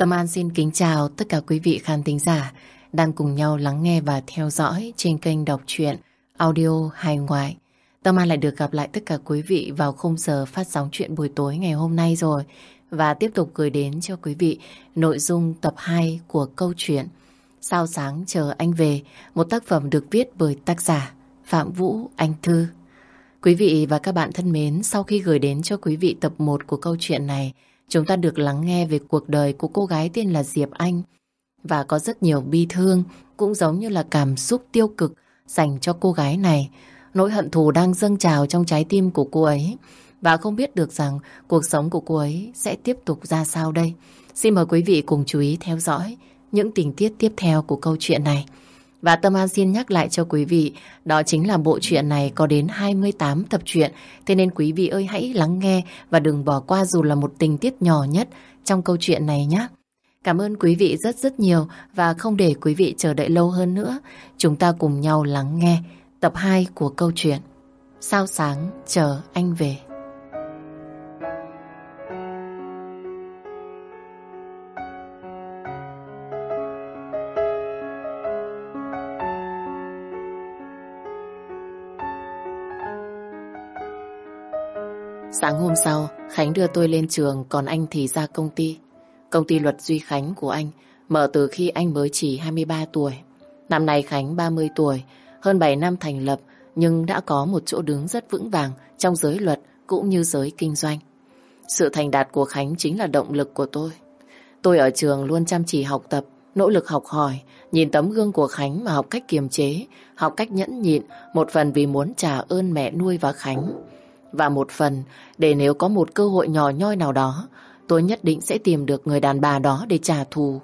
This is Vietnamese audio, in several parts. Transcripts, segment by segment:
Tâm An xin kính chào tất cả quý vị khán thính giả đang cùng nhau lắng nghe và theo dõi trên kênh đọc truyện audio hài ngoại. Tâm An lại được gặp lại tất cả quý vị vào khung giờ phát sóng chuyện buổi tối ngày hôm nay rồi và tiếp tục gửi đến cho quý vị nội dung tập 2 của câu chuyện Sao sáng chờ anh về, một tác phẩm được viết bởi tác giả Phạm Vũ Anh Thư. Quý vị và các bạn thân mến, sau khi gửi đến cho quý vị tập 1 của câu chuyện này, chúng ta được lắng nghe về cuộc đời của cô gái tên là Diệp Anh. Và có rất nhiều bi thương, cũng giống như là cảm xúc tiêu cực dành cho cô gái này. Nỗi hận thù đang dâng trào trong trái tim của cô ấy. Và không biết được rằng cuộc sống của cô ấy sẽ tiếp tục ra sao đây. Xin mời quý vị cùng chú ý theo dõi những tình tiết tiếp theo của câu chuyện này. Và Tâm An xin nhắc lại cho quý vị, đó chính là bộ truyện này có đến 28 tập truyện, thế nên quý vị ơi hãy lắng nghe và đừng bỏ qua dù là một tình tiết nhỏ nhất trong câu chuyện này nhé. Cảm ơn quý vị rất rất nhiều và không để quý vị chờ đợi lâu hơn nữa, chúng ta cùng nhau lắng nghe tập 2 của câu chuyện Sao sáng chờ anh về. Sáng hôm sau, Khánh đưa tôi lên trường, còn anh thì ra công ty. Công ty luật Duy Khánh của anh mở từ khi anh mới chỉ 23 tuổi. Năm nay Khánh 30 tuổi, hơn 7 năm thành lập, nhưng đã có một chỗ đứng rất vững vàng trong giới luật cũng như giới kinh doanh. Sự thành đạt của Khánh chính là động lực của tôi. Tôi ở trường luôn chăm chỉ học tập, nỗ lực học hỏi, nhìn tấm gương của Khánh mà học cách kiềm chế, học cách nhẫn nhịn, một phần vì muốn trả ơn mẹ nuôi và Khánh. Và một phần để nếu có một cơ hội nhỏ nhoi nào đó, tôi nhất định sẽ tìm được người đàn bà đó để trả thù.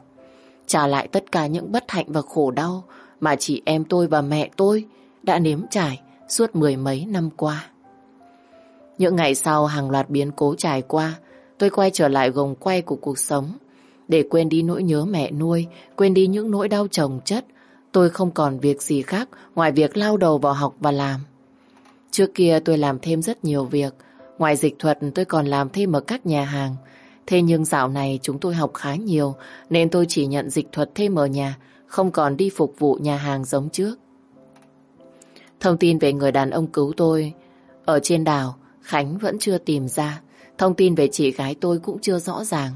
Trả lại tất cả những bất hạnh và khổ đau mà chị em tôi và mẹ tôi đã nếm trải suốt mười mấy năm qua. Những ngày sau hàng loạt biến cố trải qua, tôi quay trở lại gồng quay của cuộc sống. Để quên đi nỗi nhớ mẹ nuôi, quên đi những nỗi đau chồng chất, tôi không còn việc gì khác ngoài việc lao đầu vào học và làm. Trước kia tôi làm thêm rất nhiều việc. Ngoài dịch thuật tôi còn làm thêm ở các nhà hàng. Thế nhưng dạo này chúng tôi học khá nhiều nên tôi chỉ nhận dịch thuật thêm ở nhà, không còn đi phục vụ nhà hàng giống trước. Thông tin về người đàn ông cứu tôi ở trên đảo, Khánh vẫn chưa tìm ra. Thông tin về chị gái tôi cũng chưa rõ ràng.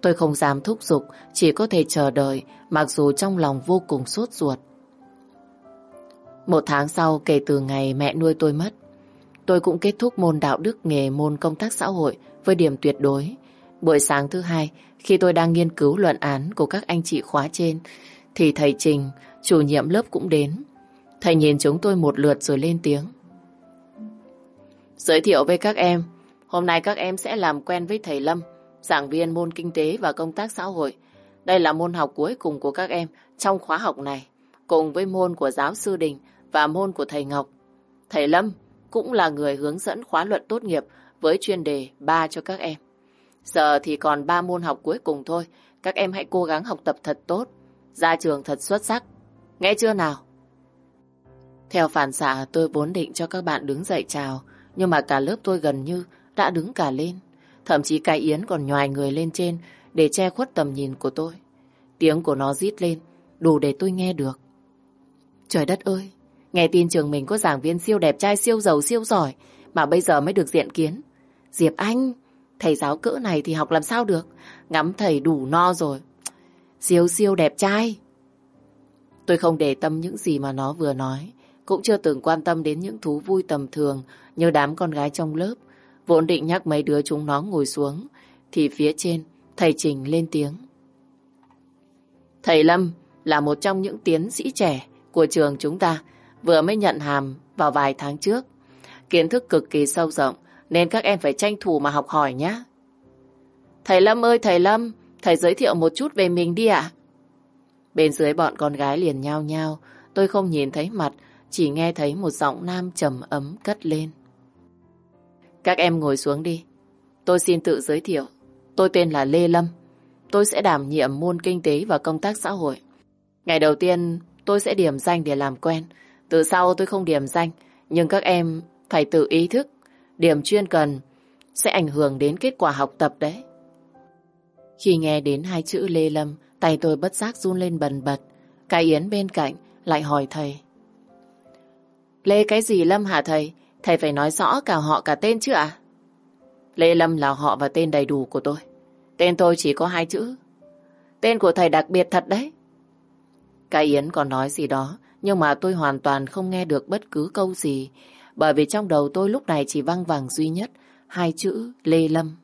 Tôi không dám thúc giục, chỉ có thể chờ đợi, mặc dù trong lòng vô cùng sốt ruột. Một tháng sau kể từ ngày mẹ nuôi tôi mất, tôi cũng kết thúc môn đạo đức nghề môn công tác xã hội với điểm tuyệt đối. Buổi sáng thứ hai, khi tôi đang nghiên cứu luận án của các anh chị khóa trên, thì thầy Trình, chủ nhiệm lớp cũng đến. Thầy nhìn chúng tôi một lượt rồi lên tiếng. Giới thiệu với các em, hôm nay các em sẽ làm quen với thầy Lâm, giảng viên môn kinh tế và công tác xã hội. Đây là môn học cuối cùng của các em trong khóa học này, cùng với môn của giáo sư Đình và môn của thầy Ngọc. Thầy Lâm cũng là người hướng dẫn khóa luận tốt nghiệp với chuyên đề 3 cho các em. Giờ thì còn 3 môn học cuối cùng thôi, các em hãy cố gắng học tập thật tốt, ra trường thật xuất sắc. Nghe chưa nào? Theo phản xạ tôi vốn định cho các bạn đứng dậy chào, nhưng mà cả lớp tôi gần như đã đứng cả lên. Thậm chí cái Yến còn nhòi người lên trên để che khuất tầm nhìn của tôi. Tiếng của nó rít lên, đủ để tôi nghe được. Trời đất ơi, Nghe tin trường mình có giảng viên siêu đẹp trai, siêu giàu, siêu giỏi, mà bây giờ mới được diện kiến. Diệp Anh, thầy giáo cỡ này thì học làm sao được? Ngắm thầy đủ no rồi. Siêu siêu đẹp trai. Tôi không để tâm những gì mà nó vừa nói. Cũng chưa từng quan tâm đến những thú vui tầm thường như đám con gái trong lớp. Vốn định nhắc mấy đứa chúng nó ngồi xuống. Thì phía trên, thầy Trình lên tiếng. Thầy Lâm là một trong những tiến sĩ trẻ của trường chúng ta vừa mới nhận hàm vào vài tháng trước. Kiến thức cực kỳ sâu rộng, nên các em phải tranh thủ mà học hỏi nhé. Thầy Lâm ơi, thầy Lâm, thầy giới thiệu một chút về mình đi ạ. Bên dưới bọn con gái liền nhao nhao, tôi không nhìn thấy mặt, chỉ nghe thấy một giọng nam trầm ấm cất lên. Các em ngồi xuống đi. Tôi xin tự giới thiệu. Tôi tên là Lê Lâm. Tôi sẽ đảm nhiệm môn kinh tế và công tác xã hội. Ngày đầu tiên tôi sẽ điểm danh để làm quen. Từ sau tôi không điểm danh, nhưng các em phải tự ý thức. Điểm chuyên cần sẽ ảnh hưởng đến kết quả học tập đấy. Khi nghe đến hai chữ Lê Lâm, tay tôi bất giác run lên bần bật. Cái Yến bên cạnh lại hỏi thầy. Lê cái gì Lâm hả thầy? Thầy phải nói rõ cả họ cả tên chứ ạ? Lê Lâm là họ và tên đầy đủ của tôi. Tên tôi chỉ có hai chữ. Tên của thầy đặc biệt thật đấy. Cái Yến còn nói gì đó, nhưng mà tôi hoàn toàn không nghe được bất cứ câu gì, bởi vì trong đầu tôi lúc này chỉ văng vẳng duy nhất hai chữ Lê Lâm.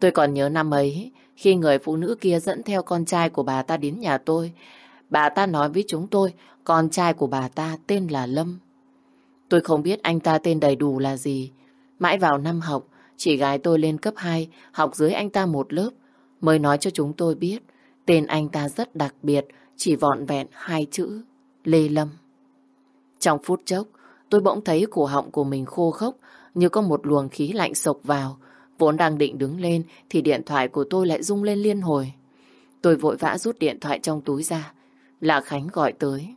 Tôi còn nhớ năm ấy, khi người phụ nữ kia dẫn theo con trai của bà ta đến nhà tôi, bà ta nói với chúng tôi con trai của bà ta tên là Lâm. Tôi không biết anh ta tên đầy đủ là gì. Mãi vào năm học, chị gái tôi lên cấp 2, học dưới anh ta một lớp, mới nói cho chúng tôi biết tên anh ta rất đặc biệt, chỉ vọn vẹn hai chữ Lê Lâm. Trong phút chốc, tôi bỗng thấy cổ họng của mình khô khốc, như có một luồng khí lạnh sộc vào. Vốn đang định đứng lên thì điện thoại của tôi lại rung lên liên hồi. Tôi vội vã rút điện thoại trong túi ra. Là Khánh gọi tới.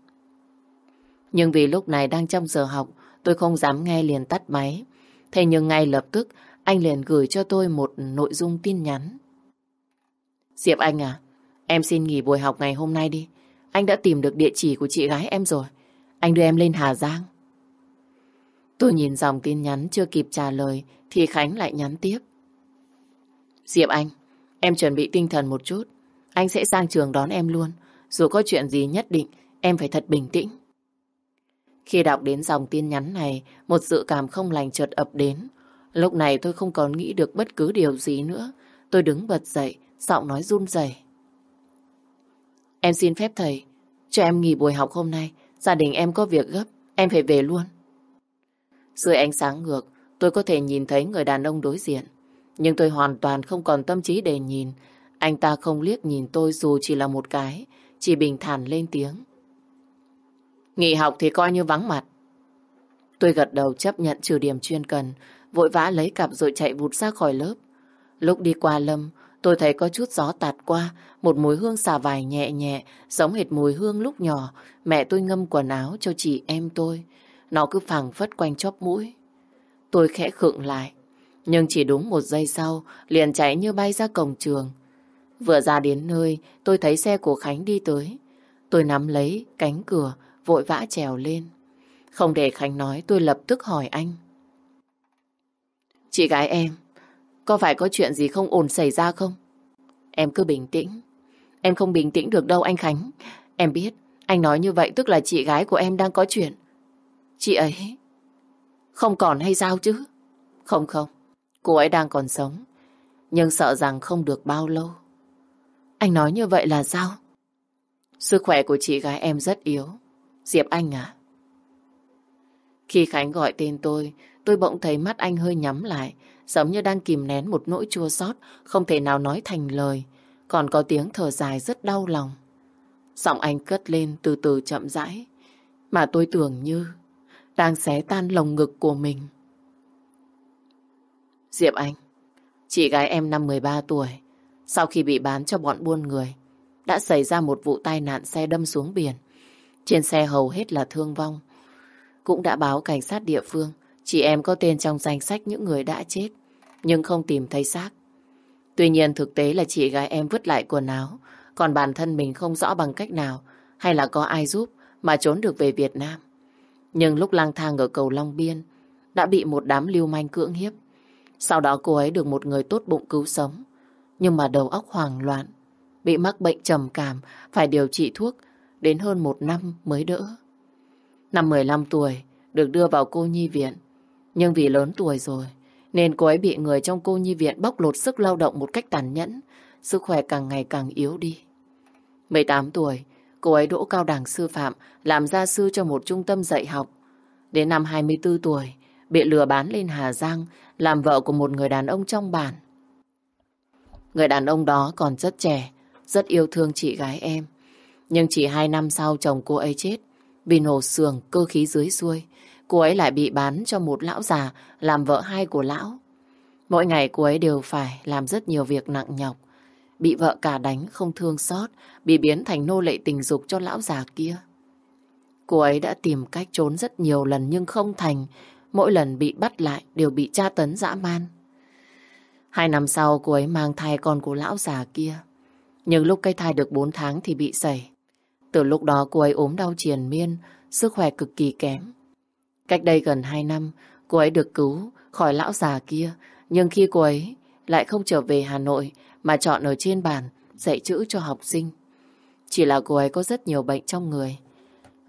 Nhưng vì lúc này đang trong giờ học, tôi không dám nghe liền tắt máy. Thế nhưng ngay lập tức, anh liền gửi cho tôi một nội dung tin nhắn. Diệp Anh à, em xin nghỉ buổi học ngày hôm nay đi. Anh đã tìm được địa chỉ của chị gái em rồi. Anh đưa em lên Hà Giang. Tôi nhìn dòng tin nhắn chưa kịp trả lời thì Khánh lại nhắn tiếp. Diệp Anh, em chuẩn bị tinh thần một chút. Anh sẽ sang trường đón em luôn. Dù có chuyện gì nhất định, em phải thật bình tĩnh. Khi đọc đến dòng tin nhắn này, một dự cảm không lành chợt ập đến. Lúc này tôi không còn nghĩ được bất cứ điều gì nữa. Tôi đứng bật dậy, giọng nói run rẩy. Em xin phép thầy, cho em nghỉ buổi học hôm nay. Gia đình em có việc gấp, em phải về luôn. Dưới ánh sáng ngược, tôi có thể nhìn thấy người đàn ông đối diện. Nhưng tôi hoàn toàn không còn tâm trí để nhìn. Anh ta không liếc nhìn tôi dù chỉ là một cái, chỉ bình thản lên tiếng. Nghỉ học thì coi như vắng mặt. Tôi gật đầu chấp nhận trừ điểm chuyên cần, vội vã lấy cặp rồi chạy vụt ra khỏi lớp. Lúc đi qua Lâm, tôi thấy có chút gió tạt qua, một mùi hương xà vải nhẹ nhẹ, giống hệt mùi hương lúc nhỏ, mẹ tôi ngâm quần áo cho chị em tôi. Nó cứ phẳng phất quanh chóp mũi. Tôi khẽ khựng lại, nhưng chỉ đúng một giây sau, liền chạy như bay ra cổng trường. Vừa ra đến nơi, tôi thấy xe của Khánh đi tới. Tôi nắm lấy cánh cửa, vội vã trèo lên. Không để Khánh nói, tôi lập tức hỏi anh. Chị gái em, có phải có chuyện gì không ổn xảy ra không? Em cứ bình tĩnh. Em không bình tĩnh được đâu anh Khánh. Em biết, anh nói như vậy tức là chị gái của em đang có chuyện. Chị ấy không còn hay sao chứ? Không không, cô ấy đang còn sống. Nhưng sợ rằng không được bao lâu. Anh nói như vậy là sao? Sức khỏe của chị gái em rất yếu. Diệp Anh à? Khi Khánh gọi tên tôi, tôi bỗng thấy mắt anh hơi nhắm lại, giống như đang kìm nén một nỗi chua xót, không thể nào nói thành lời, còn có tiếng thở dài rất đau lòng. Giọng anh cất lên từ từ chậm rãi, mà tôi tưởng như đang xé tan lồng ngực của mình. Diệp Anh, chị gái em năm 13 tuổi, sau khi bị bán cho bọn buôn người, đã xảy ra một vụ tai nạn xe đâm xuống biển. Trên xe hầu hết là thương vong. Cũng đã báo cảnh sát địa phương, chị em có tên trong danh sách những người đã chết, nhưng không tìm thấy xác. Tuy nhiên thực tế là chị gái em vứt lại quần áo, còn bản thân mình không rõ bằng cách nào hay là có ai giúp mà trốn được về Việt Nam. Nhưng lúc lang thang ở cầu Long Biên đã bị một đám lưu manh cưỡng hiếp. Sau đó cô ấy được một người tốt bụng cứu sống. Nhưng mà đầu óc hoảng loạn, bị mắc bệnh trầm cảm, phải điều trị thuốc đến hơn một năm mới đỡ. Năm 15 tuổi, được đưa vào cô nhi viện. Nhưng vì lớn tuổi rồi, nên cô ấy bị người trong cô nhi viện bóc lột sức lao động một cách tàn nhẫn, sức khỏe càng ngày càng yếu đi. 18 tuổi, cô ấy đỗ cao đẳng sư phạm, làm gia sư cho một trung tâm dạy học. Đến năm 24 tuổi, bị lừa bán lên Hà Giang, làm vợ của một người đàn ông trong bản. Người đàn ông đó còn rất trẻ, rất yêu thương chị gái em. Nhưng chỉ hai năm sau chồng cô ấy chết, vì nổ sườn cơ khí dưới xuôi, cô ấy lại bị bán cho một lão già làm vợ hai của lão. Mỗi ngày cô ấy đều phải làm rất nhiều việc nặng nhọc. Bị vợ cả đánh không thương xót, bị biến thành nô lệ tình dục cho lão già kia. Cô ấy đã tìm cách trốn rất nhiều lần nhưng không thành. Mỗi lần bị bắt lại đều bị tra tấn dã man. Hai năm sau cô ấy mang thai con của lão già kia. Nhưng lúc cái thai được 4 tháng thì bị sẩy. Từ lúc đó cô ấy ốm đau triền miên, sức khỏe cực kỳ kém. Cách đây gần 2 năm, cô ấy được cứu khỏi lão già kia. Nhưng khi cô ấy lại không trở về Hà Nội mà chọn ở trên bàn dạy chữ cho học sinh. Chỉ là cô ấy có rất nhiều bệnh trong người.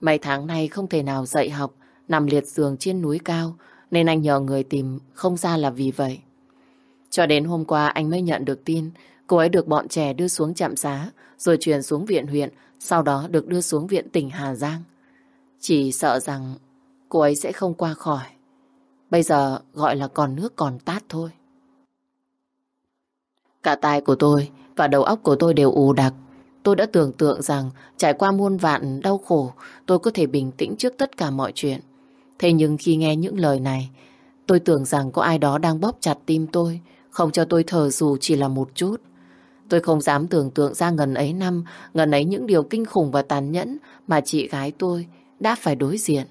Mấy tháng nay không thể nào dạy học, nằm liệt giường trên núi cao, nên anh nhờ người tìm không ra là vì vậy. Cho đến hôm qua anh mới nhận được tin cô ấy được bọn trẻ đưa xuống trạm xá, rồi chuyển xuống viện huyện, sau đó được đưa xuống viện tỉnh Hà Giang. Chỉ sợ rằng cô ấy sẽ không qua khỏi. Bây giờ gọi là còn nước còn tát thôi. Cả tai của tôi và đầu óc của tôi đều ù đặc. Tôi đã tưởng tượng rằng trải qua muôn vạn đau khổ, tôi có thể bình tĩnh trước tất cả mọi chuyện. Thế nhưng khi nghe những lời này, tôi tưởng rằng có ai đó đang bóp chặt tim tôi, không cho tôi thở dù chỉ là một chút. Tôi không dám tưởng tượng ra ngần ấy năm, ngần ấy những điều kinh khủng và tàn nhẫn mà chị gái tôi đã phải đối diện.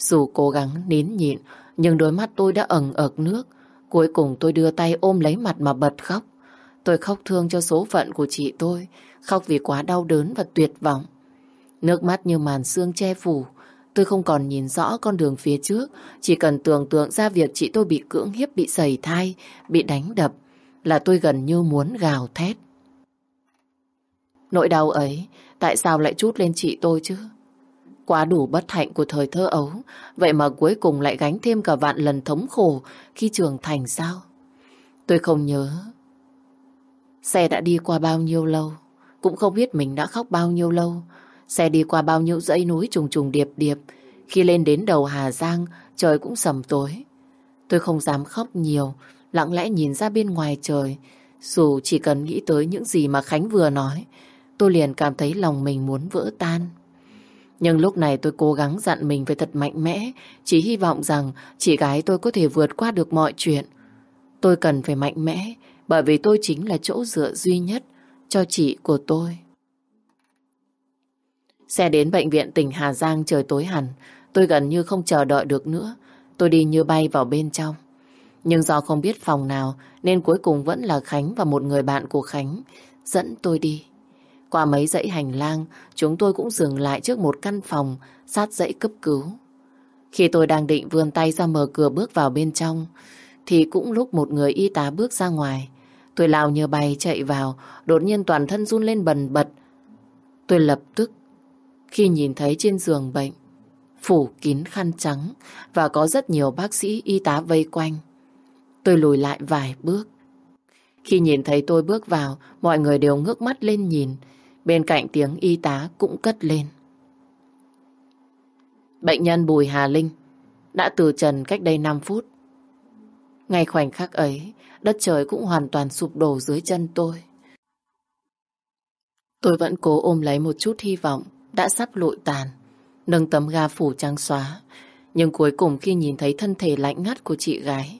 Dù cố gắng nín nhịn, nhưng đôi mắt tôi đã ẩn ợt nước. Cuối cùng tôi đưa tay ôm lấy mặt mà bật khóc. Tôi khóc thương cho số phận của chị tôi, khóc vì quá đau đớn và tuyệt vọng. Nước mắt như màn sương che phủ, tôi không còn nhìn rõ con đường phía trước, chỉ cần tưởng tượng ra việc chị tôi bị cưỡng hiếp, bị sẩy thai, bị đánh đập, là tôi gần như muốn gào thét. Nỗi đau ấy, tại sao lại chút lên chị tôi chứ? Quá đủ bất hạnh của thời thơ ấu, vậy mà cuối cùng lại gánh thêm cả vạn lần thống khổ khi trưởng thành sao? Tôi không nhớ Xe đã đi qua bao nhiêu lâu, cũng không biết mình đã khóc bao nhiêu lâu. Xe đi qua bao nhiêu dãy núi trùng trùng điệp điệp. Khi lên đến đầu Hà Giang, trời cũng sầm tối. Tôi không dám khóc nhiều, lặng lẽ nhìn ra bên ngoài trời. Dù chỉ cần nghĩ tới những gì mà Khánh vừa nói, tôi liền cảm thấy lòng mình muốn vỡ tan. Nhưng lúc này tôi cố gắng dặn mình phải thật mạnh mẽ, chỉ hy vọng rằng chị gái tôi có thể vượt qua được mọi chuyện. Tôi cần phải mạnh mẽ, bởi vì tôi chính là chỗ dựa duy nhất cho chị của tôi. Xe đến bệnh viện tỉnh Hà Giang trời tối hẳn, tôi gần như không chờ đợi được nữa. Tôi đi như bay vào bên trong. Nhưng do không biết phòng nào nên cuối cùng vẫn là Khánh và một người bạn của Khánh dẫn tôi đi. Qua mấy dãy hành lang, chúng tôi cũng dừng lại trước một căn phòng sát dãy cấp cứu. Khi tôi đang định vươn tay ra mở cửa bước vào bên trong, thì cũng lúc một người y tá bước ra ngoài. Tôi lao như bay chạy vào, đột nhiên toàn thân run lên bần bật. Tôi lập tức, khi nhìn thấy trên giường bệnh, phủ kín khăn trắng và có rất nhiều bác sĩ y tá vây quanh. Tôi lùi lại vài bước. Khi nhìn thấy tôi bước vào, mọi người đều ngước mắt lên nhìn. Bên cạnh tiếng y tá cũng cất lên. Bệnh nhân Bùi Hà Linh đã từ trần cách đây 5 phút. Ngay khoảnh khắc ấy, đất trời cũng hoàn toàn sụp đổ dưới chân tôi. Tôi vẫn cố ôm lấy một chút hy vọng đã sắp lụi tàn, nâng tấm ga phủ trắng xóa. Nhưng cuối cùng khi nhìn thấy thân thể lạnh ngắt của chị gái,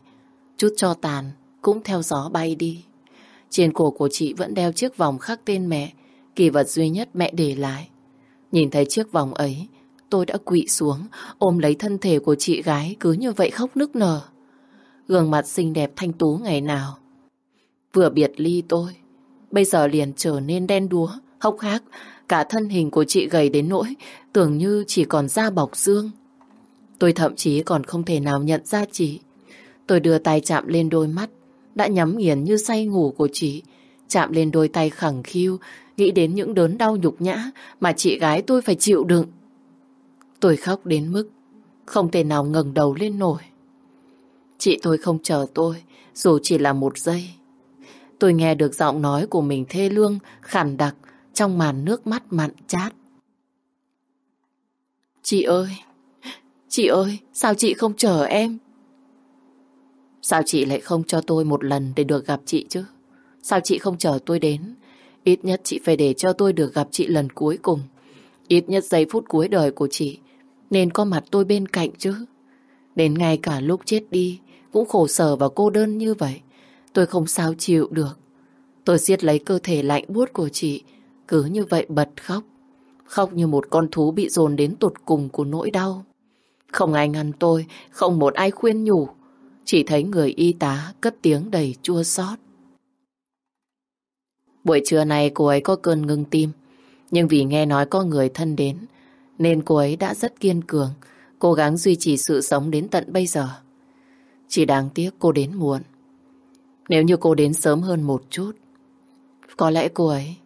chút cho tàn cũng theo gió bay đi. Trên cổ của chị vẫn đeo chiếc vòng khắc tên mẹ, kỳ vật duy nhất mẹ để lại. Nhìn thấy chiếc vòng ấy, tôi đã quỵ xuống, ôm lấy thân thể của chị gái cứ như vậy khóc nức nở gương mặt xinh đẹp thanh tú ngày nào. Vừa biệt ly tôi, bây giờ liền trở nên đen đúa, hốc hác, cả thân hình của chị gầy đến nỗi tưởng như chỉ còn da bọc xương. Tôi thậm chí còn không thể nào nhận ra chị. Tôi đưa tay chạm lên đôi mắt, đã nhắm nghiền như say ngủ của chị, chạm lên đôi tay khẳng khiu, nghĩ đến những đớn đau nhục nhã mà chị gái tôi phải chịu đựng. Tôi khóc đến mức không thể nào ngẩng đầu lên nổi. Chị tôi không chờ tôi, dù chỉ là một giây. Tôi nghe được giọng nói của mình thê lương, khản đặc trong màn nước mắt mặn chát. Chị ơi, chị ơi, sao chị không chờ em? Sao chị lại không cho tôi một lần để được gặp chị chứ? Sao chị không chờ tôi đến? Ít nhất chị phải để cho tôi được gặp chị lần cuối cùng. Ít nhất giây phút cuối đời của chị nên có mặt tôi bên cạnh chứ. Đến ngay cả lúc chết đi cũng khổ sở và cô đơn như vậy. Tôi không sao chịu được. Tôi siết lấy cơ thể lạnh buốt của chị, cứ như vậy bật khóc. Khóc như một con thú bị dồn đến tột cùng của nỗi đau. Không ai ngăn tôi, không một ai khuyên nhủ. chỉ thấy người y tá cất tiếng đầy chua xót. Buổi trưa này cô ấy có cơn ngưng tim, nhưng vì nghe nói có người thân đến, nên cô ấy đã rất kiên cường, cố gắng duy trì sự sống đến tận bây giờ. Chỉ đáng tiếc cô đến muộn. Nếu như cô đến sớm hơn một chút, có lẽ cô ấy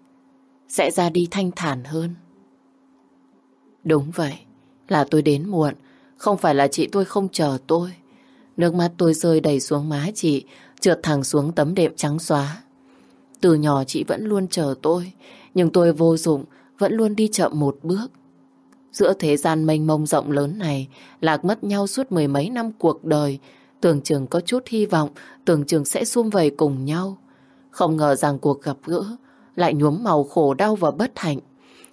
sẽ ra đi thanh thản hơn. Đúng vậy, là tôi đến muộn, không phải là chị tôi không chờ tôi. Nước mắt tôi rơi đầy xuống má chị, trượt thẳng xuống tấm đệm trắng xóa. Từ nhỏ chị vẫn luôn chờ tôi, nhưng tôi vô dụng, vẫn luôn đi chậm một bước. Giữa thế gian mênh mông rộng lớn này, lạc mất nhau suốt mười mấy năm cuộc đời, tưởng chừng có chút hy vọng, tưởng chừng sẽ xung vầy cùng nhau. Không ngờ rằng cuộc gặp gỡ lại nhuốm màu khổ đau và bất hạnh.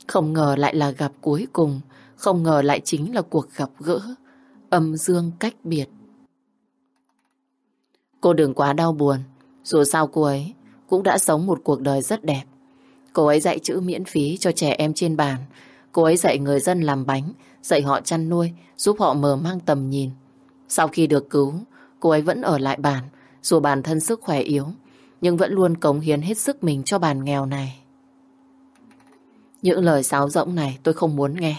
Không ngờ lại là gặp cuối cùng, không ngờ lại chính là cuộc gặp gỡ, âm dương cách biệt. Cô đừng quá đau buồn, dù sao cô ấy cũng đã sống một cuộc đời rất đẹp. Cô ấy dạy chữ miễn phí cho trẻ em trên bàn. Cô ấy dạy người dân làm bánh, dạy họ chăn nuôi, giúp họ mở mang tầm nhìn. Sau khi được cứu, cô ấy vẫn ở lại bàn, dù bản thân sức khỏe yếu, nhưng vẫn luôn cống hiến hết sức mình cho bàn nghèo này. Những lời sáo rỗng này tôi không muốn nghe.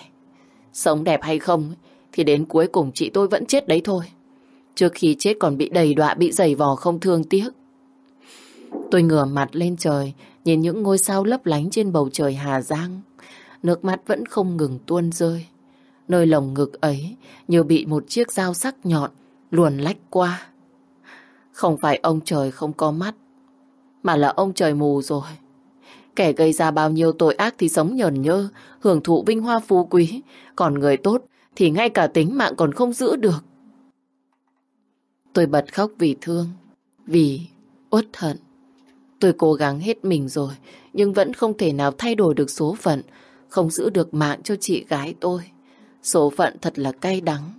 Sống đẹp hay không thì đến cuối cùng chị tôi vẫn chết đấy thôi. Trước khi chết còn bị đầy đọa, bị dày vò không thương tiếc. Tôi ngửa mặt lên trời, nhìn những ngôi sao lấp lánh trên bầu trời Hà Giang. Nước mắt vẫn không ngừng tuôn rơi. Nơi lồng ngực ấy như bị một chiếc dao sắc nhọn luồn lách qua. Không phải ông trời không có mắt, mà là ông trời mù rồi. Kẻ gây ra bao nhiêu tội ác thì sống nhờn nhơ, hưởng thụ vinh hoa phú quý, còn người tốt thì ngay cả tính mạng còn không giữ được. Tôi bật khóc vì thương, vì uất hận. Tôi cố gắng hết mình rồi, nhưng vẫn không thể nào thay đổi được số phận, không giữ được mạng cho chị gái tôi. Số phận thật là cay đắng.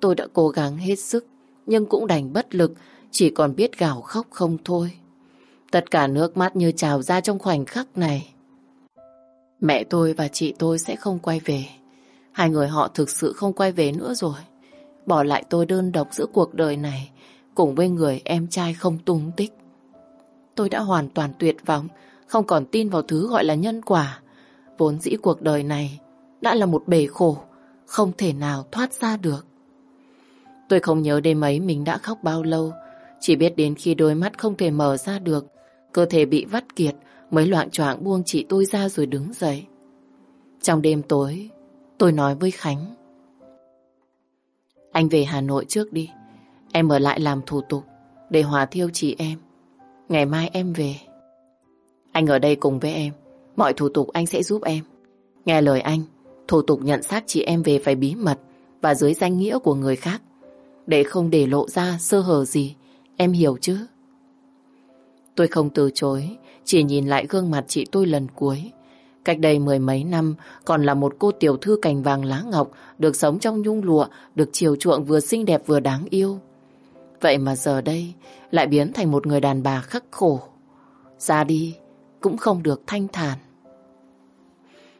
Tôi đã cố gắng hết sức, nhưng cũng đành bất lực, chỉ còn biết gào khóc không thôi. Tất cả nước mắt như trào ra trong khoảnh khắc này. Mẹ tôi và chị tôi sẽ không quay về. Hai người họ thực sự không quay về nữa rồi. Bỏ lại tôi đơn độc giữa cuộc đời này, cùng với người em trai không tung tích. Tôi đã hoàn toàn tuyệt vọng, không còn tin vào thứ gọi là nhân quả. Vốn dĩ cuộc đời này đã là một bể khổ, không thể nào thoát ra được. Tôi không nhớ đêm ấy mình đã khóc bao lâu, chỉ biết đến khi đôi mắt không thể mở ra được, cơ thể bị vắt kiệt, mới loạn choạng buông chị tôi ra rồi đứng dậy. Trong đêm tối, tôi nói với Khánh. Anh về Hà Nội trước đi, em ở lại làm thủ tục để hòa thiêu chị em. Ngày mai em về. Anh ở đây cùng với em, mọi thủ tục anh sẽ giúp em. Nghe lời anh, thủ tục nhận xác chị em về phải bí mật và dưới danh nghĩa của người khác để không để lộ ra sơ hở gì. Em hiểu chứ? Tôi không từ chối, chỉ nhìn lại gương mặt chị tôi lần cuối. Cách đây mười mấy năm, còn là một cô tiểu thư cành vàng lá ngọc, được sống trong nhung lụa, được chiều chuộng vừa xinh đẹp vừa đáng yêu. Vậy mà giờ đây, lại biến thành một người đàn bà khắc khổ. Ra đi, cũng không được thanh thản.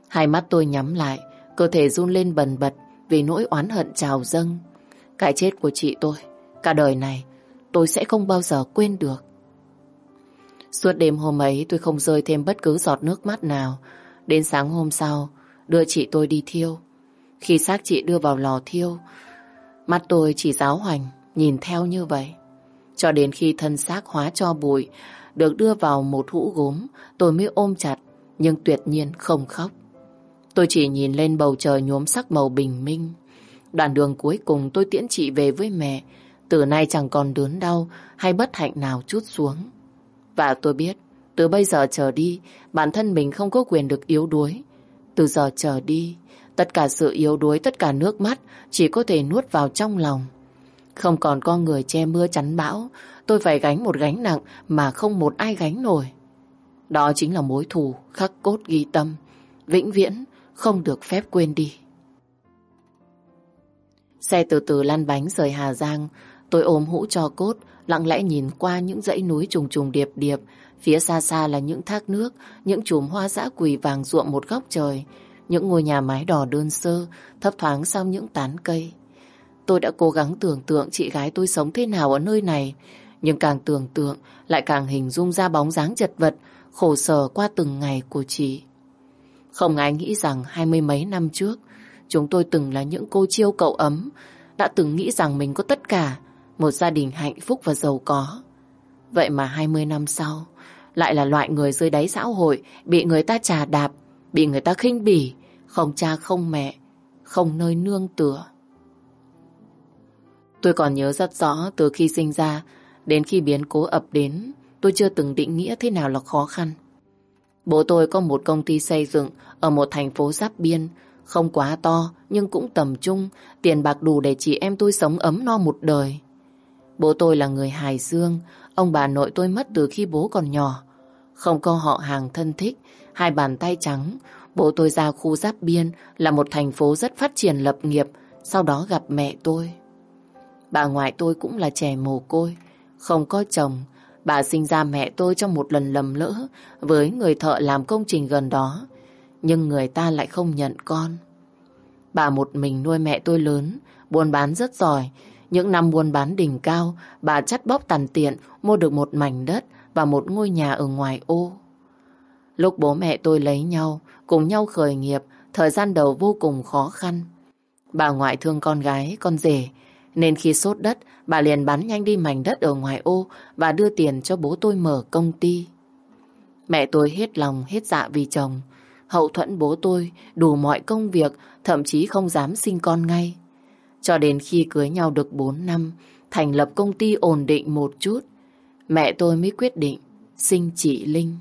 Hai mắt tôi nhắm lại, cơ thể run lên bần bật vì nỗi oán hận trào dâng. Cái chết của chị tôi, cả đời này, tôi sẽ không bao giờ quên được. Suốt đêm hôm ấy tôi không rơi thêm bất cứ giọt nước mắt nào. Đến sáng hôm sau, đưa chị tôi đi thiêu. Khi xác chị đưa vào lò thiêu, mắt tôi chỉ giáo hoành, nhìn theo như vậy. Cho đến khi thân xác hóa cho bụi, được đưa vào một hũ gốm, tôi mới ôm chặt, nhưng tuyệt nhiên không khóc. Tôi chỉ nhìn lên bầu trời nhuốm sắc màu bình minh. Đoạn đường cuối cùng tôi tiễn chị về với mẹ, từ nay chẳng còn đớn đau hay bất hạnh nào chút xuống. Và tôi biết, từ bây giờ trở đi, bản thân mình không có quyền được yếu đuối. Từ giờ trở đi, tất cả sự yếu đuối, tất cả nước mắt chỉ có thể nuốt vào trong lòng. Không còn con người che mưa chắn bão, tôi phải gánh một gánh nặng mà không một ai gánh nổi. Đó chính là mối thù khắc cốt ghi tâm, vĩnh viễn không được phép quên đi. Xe từ từ lăn bánh rời Hà Giang, tôi ôm hũ cho cốt, lặng lẽ nhìn qua những dãy núi trùng trùng điệp điệp, phía xa xa là những thác nước, những chùm hoa dã quỳ vàng ruộng một góc trời, những ngôi nhà mái đỏ đơn sơ, thấp thoáng sau những tán cây. Tôi đã cố gắng tưởng tượng chị gái tôi sống thế nào ở nơi này, nhưng càng tưởng tượng lại càng hình dung ra bóng dáng chật vật, khổ sở qua từng ngày của chị. Không ai nghĩ rằng hai mươi mấy năm trước, chúng tôi từng là những cô chiêu cậu ấm, đã từng nghĩ rằng mình có tất cả, một gia đình hạnh phúc và giàu có. Vậy mà hai mươi năm sau, lại là loại người dưới đáy xã hội, bị người ta trà đạp, bị người ta khinh bỉ, không cha không mẹ, không nơi nương tựa. Tôi còn nhớ rất rõ từ khi sinh ra đến khi biến cố ập đến, tôi chưa từng định nghĩa thế nào là khó khăn. Bố tôi có một công ty xây dựng ở một thành phố giáp biên, không quá to nhưng cũng tầm trung, tiền bạc đủ để chị em tôi sống ấm no một đời. Bố tôi là người Hải Dương, ông bà nội tôi mất từ khi bố còn nhỏ. Không có họ hàng thân thích, hai bàn tay trắng, bố tôi ra khu giáp biên là một thành phố rất phát triển lập nghiệp, sau đó gặp mẹ tôi. Bà ngoại tôi cũng là trẻ mồ côi, không có chồng. Bà sinh ra mẹ tôi trong một lần lầm lỡ với người thợ làm công trình gần đó. Nhưng người ta lại không nhận con. Bà một mình nuôi mẹ tôi lớn, buôn bán rất giỏi. Những năm buôn bán đỉnh cao, bà chắt bóp tàn tiện mua được một mảnh đất và một ngôi nhà ở ngoài ô. Lúc bố mẹ tôi lấy nhau, cùng nhau khởi nghiệp, thời gian đầu vô cùng khó khăn. Bà ngoại thương con gái, con rể, nên khi sốt đất, bà liền bán nhanh đi mảnh đất ở ngoài ô và đưa tiền cho bố tôi mở công ty. Mẹ tôi hết lòng, hết dạ vì chồng. Hậu thuẫn bố tôi đủ mọi công việc, thậm chí không dám sinh con ngay. Cho đến khi cưới nhau được 4 năm, thành lập công ty ổn định một chút, mẹ tôi mới quyết định sinh chị Linh.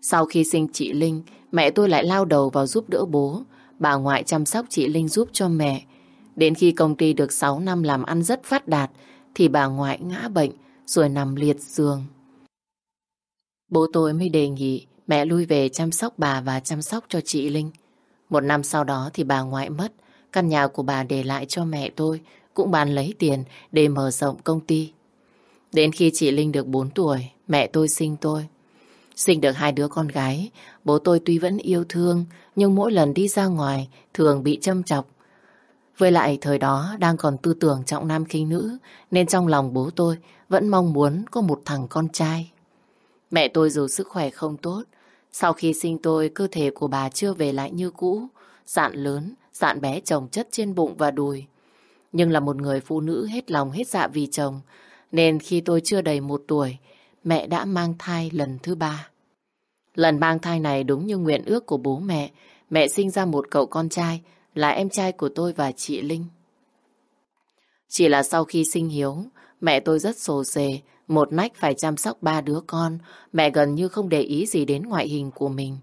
Sau khi sinh chị Linh, mẹ tôi lại lao đầu vào giúp đỡ bố. Bà ngoại chăm sóc chị Linh giúp cho mẹ. Đến khi công ty được 6 năm làm ăn rất phát đạt, thì bà ngoại ngã bệnh rồi nằm liệt giường. Bố tôi mới đề nghị mẹ lui về chăm sóc bà và chăm sóc cho chị Linh. Một năm sau đó thì bà ngoại mất, căn nhà của bà để lại cho mẹ tôi, cũng bán lấy tiền để mở rộng công ty. Đến khi chị Linh được 4 tuổi, mẹ tôi sinh tôi. Sinh được hai đứa con gái, bố tôi tuy vẫn yêu thương, nhưng mỗi lần đi ra ngoài thường bị châm chọc. Với lại thời đó đang còn tư tưởng trọng nam khinh nữ, nên trong lòng bố tôi vẫn mong muốn có một thằng con trai. Mẹ tôi dù sức khỏe không tốt, sau khi sinh tôi cơ thể của bà chưa về lại như cũ, dạn lớn, dạn bé chồng chất trên bụng và đùi. Nhưng là một người phụ nữ hết lòng hết dạ vì chồng, nên khi tôi chưa đầy một tuổi, mẹ đã mang thai lần thứ ba. Lần mang thai này đúng như nguyện ước của bố mẹ, mẹ sinh ra một cậu con trai, là em trai của tôi và chị Linh. Chỉ là sau khi sinh Hiếu, mẹ tôi rất sồ sề, một nách phải chăm sóc ba đứa con, mẹ gần như không để ý gì đến ngoại hình của mình.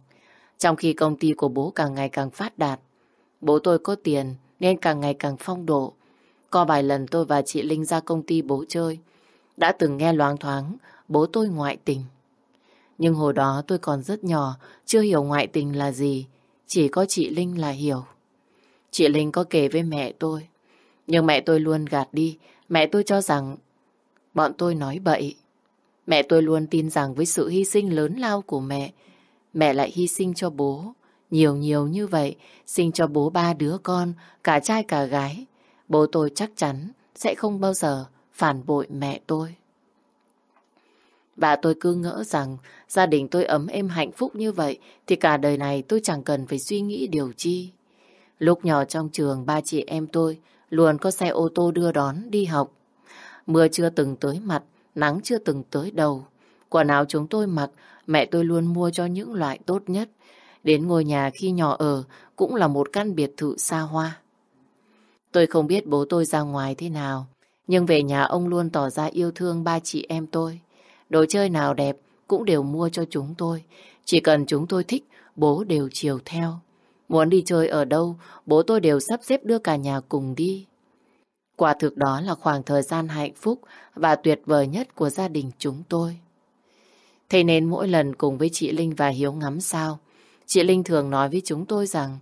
Trong khi công ty của bố càng ngày càng phát đạt, bố tôi có tiền nên càng ngày càng phong độ. Có vài lần tôi và chị Linh ra công ty bố chơi, đã từng nghe loáng thoáng bố tôi ngoại tình. Nhưng hồi đó tôi còn rất nhỏ, chưa hiểu ngoại tình là gì, chỉ có chị Linh là hiểu. Chị Linh có kể với mẹ tôi. Nhưng mẹ tôi luôn gạt đi. Mẹ tôi cho rằng bọn tôi nói bậy. Mẹ tôi luôn tin rằng với sự hy sinh lớn lao của mẹ, mẹ lại hy sinh cho bố. Nhiều nhiều như vậy, sinh cho bố ba đứa con, cả trai cả gái. Bố tôi chắc chắn sẽ không bao giờ phản bội mẹ tôi. Và tôi cứ ngỡ rằng gia đình tôi ấm êm hạnh phúc như vậy thì cả đời này tôi chẳng cần phải suy nghĩ điều chi. Lúc nhỏ trong trường, ba chị em tôi luôn có xe ô tô đưa đón đi học. Mưa chưa từng tới mặt, nắng chưa từng tới đầu. Quần áo chúng tôi mặc, mẹ tôi luôn mua cho những loại tốt nhất. Đến ngôi nhà khi nhỏ ở cũng là một căn biệt thự xa hoa. Tôi không biết bố tôi ra ngoài thế nào, nhưng về nhà ông luôn tỏ ra yêu thương ba chị em tôi. Đồ chơi nào đẹp cũng đều mua cho chúng tôi. Chỉ cần chúng tôi thích, bố đều chiều theo. Muốn đi chơi ở đâu, bố tôi đều sắp xếp đưa cả nhà cùng đi. Quả thực đó là khoảng thời gian hạnh phúc và tuyệt vời nhất của gia đình chúng tôi. Thế nên mỗi lần cùng với chị Linh và Hiếu ngắm sao, chị Linh thường nói với chúng tôi rằng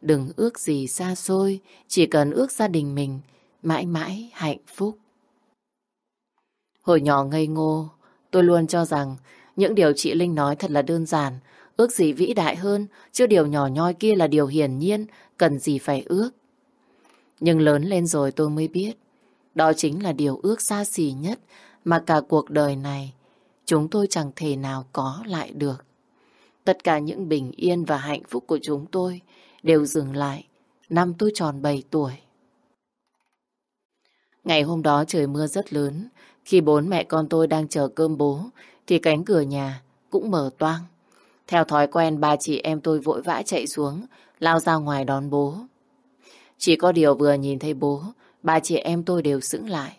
đừng ước gì xa xôi, chỉ cần ước gia đình mình mãi mãi hạnh phúc. Hồi nhỏ ngây ngô, tôi luôn cho rằng những điều chị Linh nói thật là đơn giản, Ước gì vĩ đại hơn, chứ điều nhỏ nhoi kia là điều hiển nhiên, cần gì phải ước. Nhưng lớn lên rồi tôi mới biết, đó chính là điều ước xa xỉ nhất mà cả cuộc đời này chúng tôi chẳng thể nào có lại được. Tất cả những bình yên và hạnh phúc của chúng tôi đều dừng lại năm tôi tròn 7 tuổi. Ngày hôm đó trời mưa rất lớn, khi bốn mẹ con tôi đang chờ cơm bố thì cánh cửa nhà cũng mở toang. Theo thói quen ba chị em tôi vội vã chạy xuống, lao ra ngoài đón bố. Chỉ có điều vừa nhìn thấy bố, ba chị em tôi đều sững lại.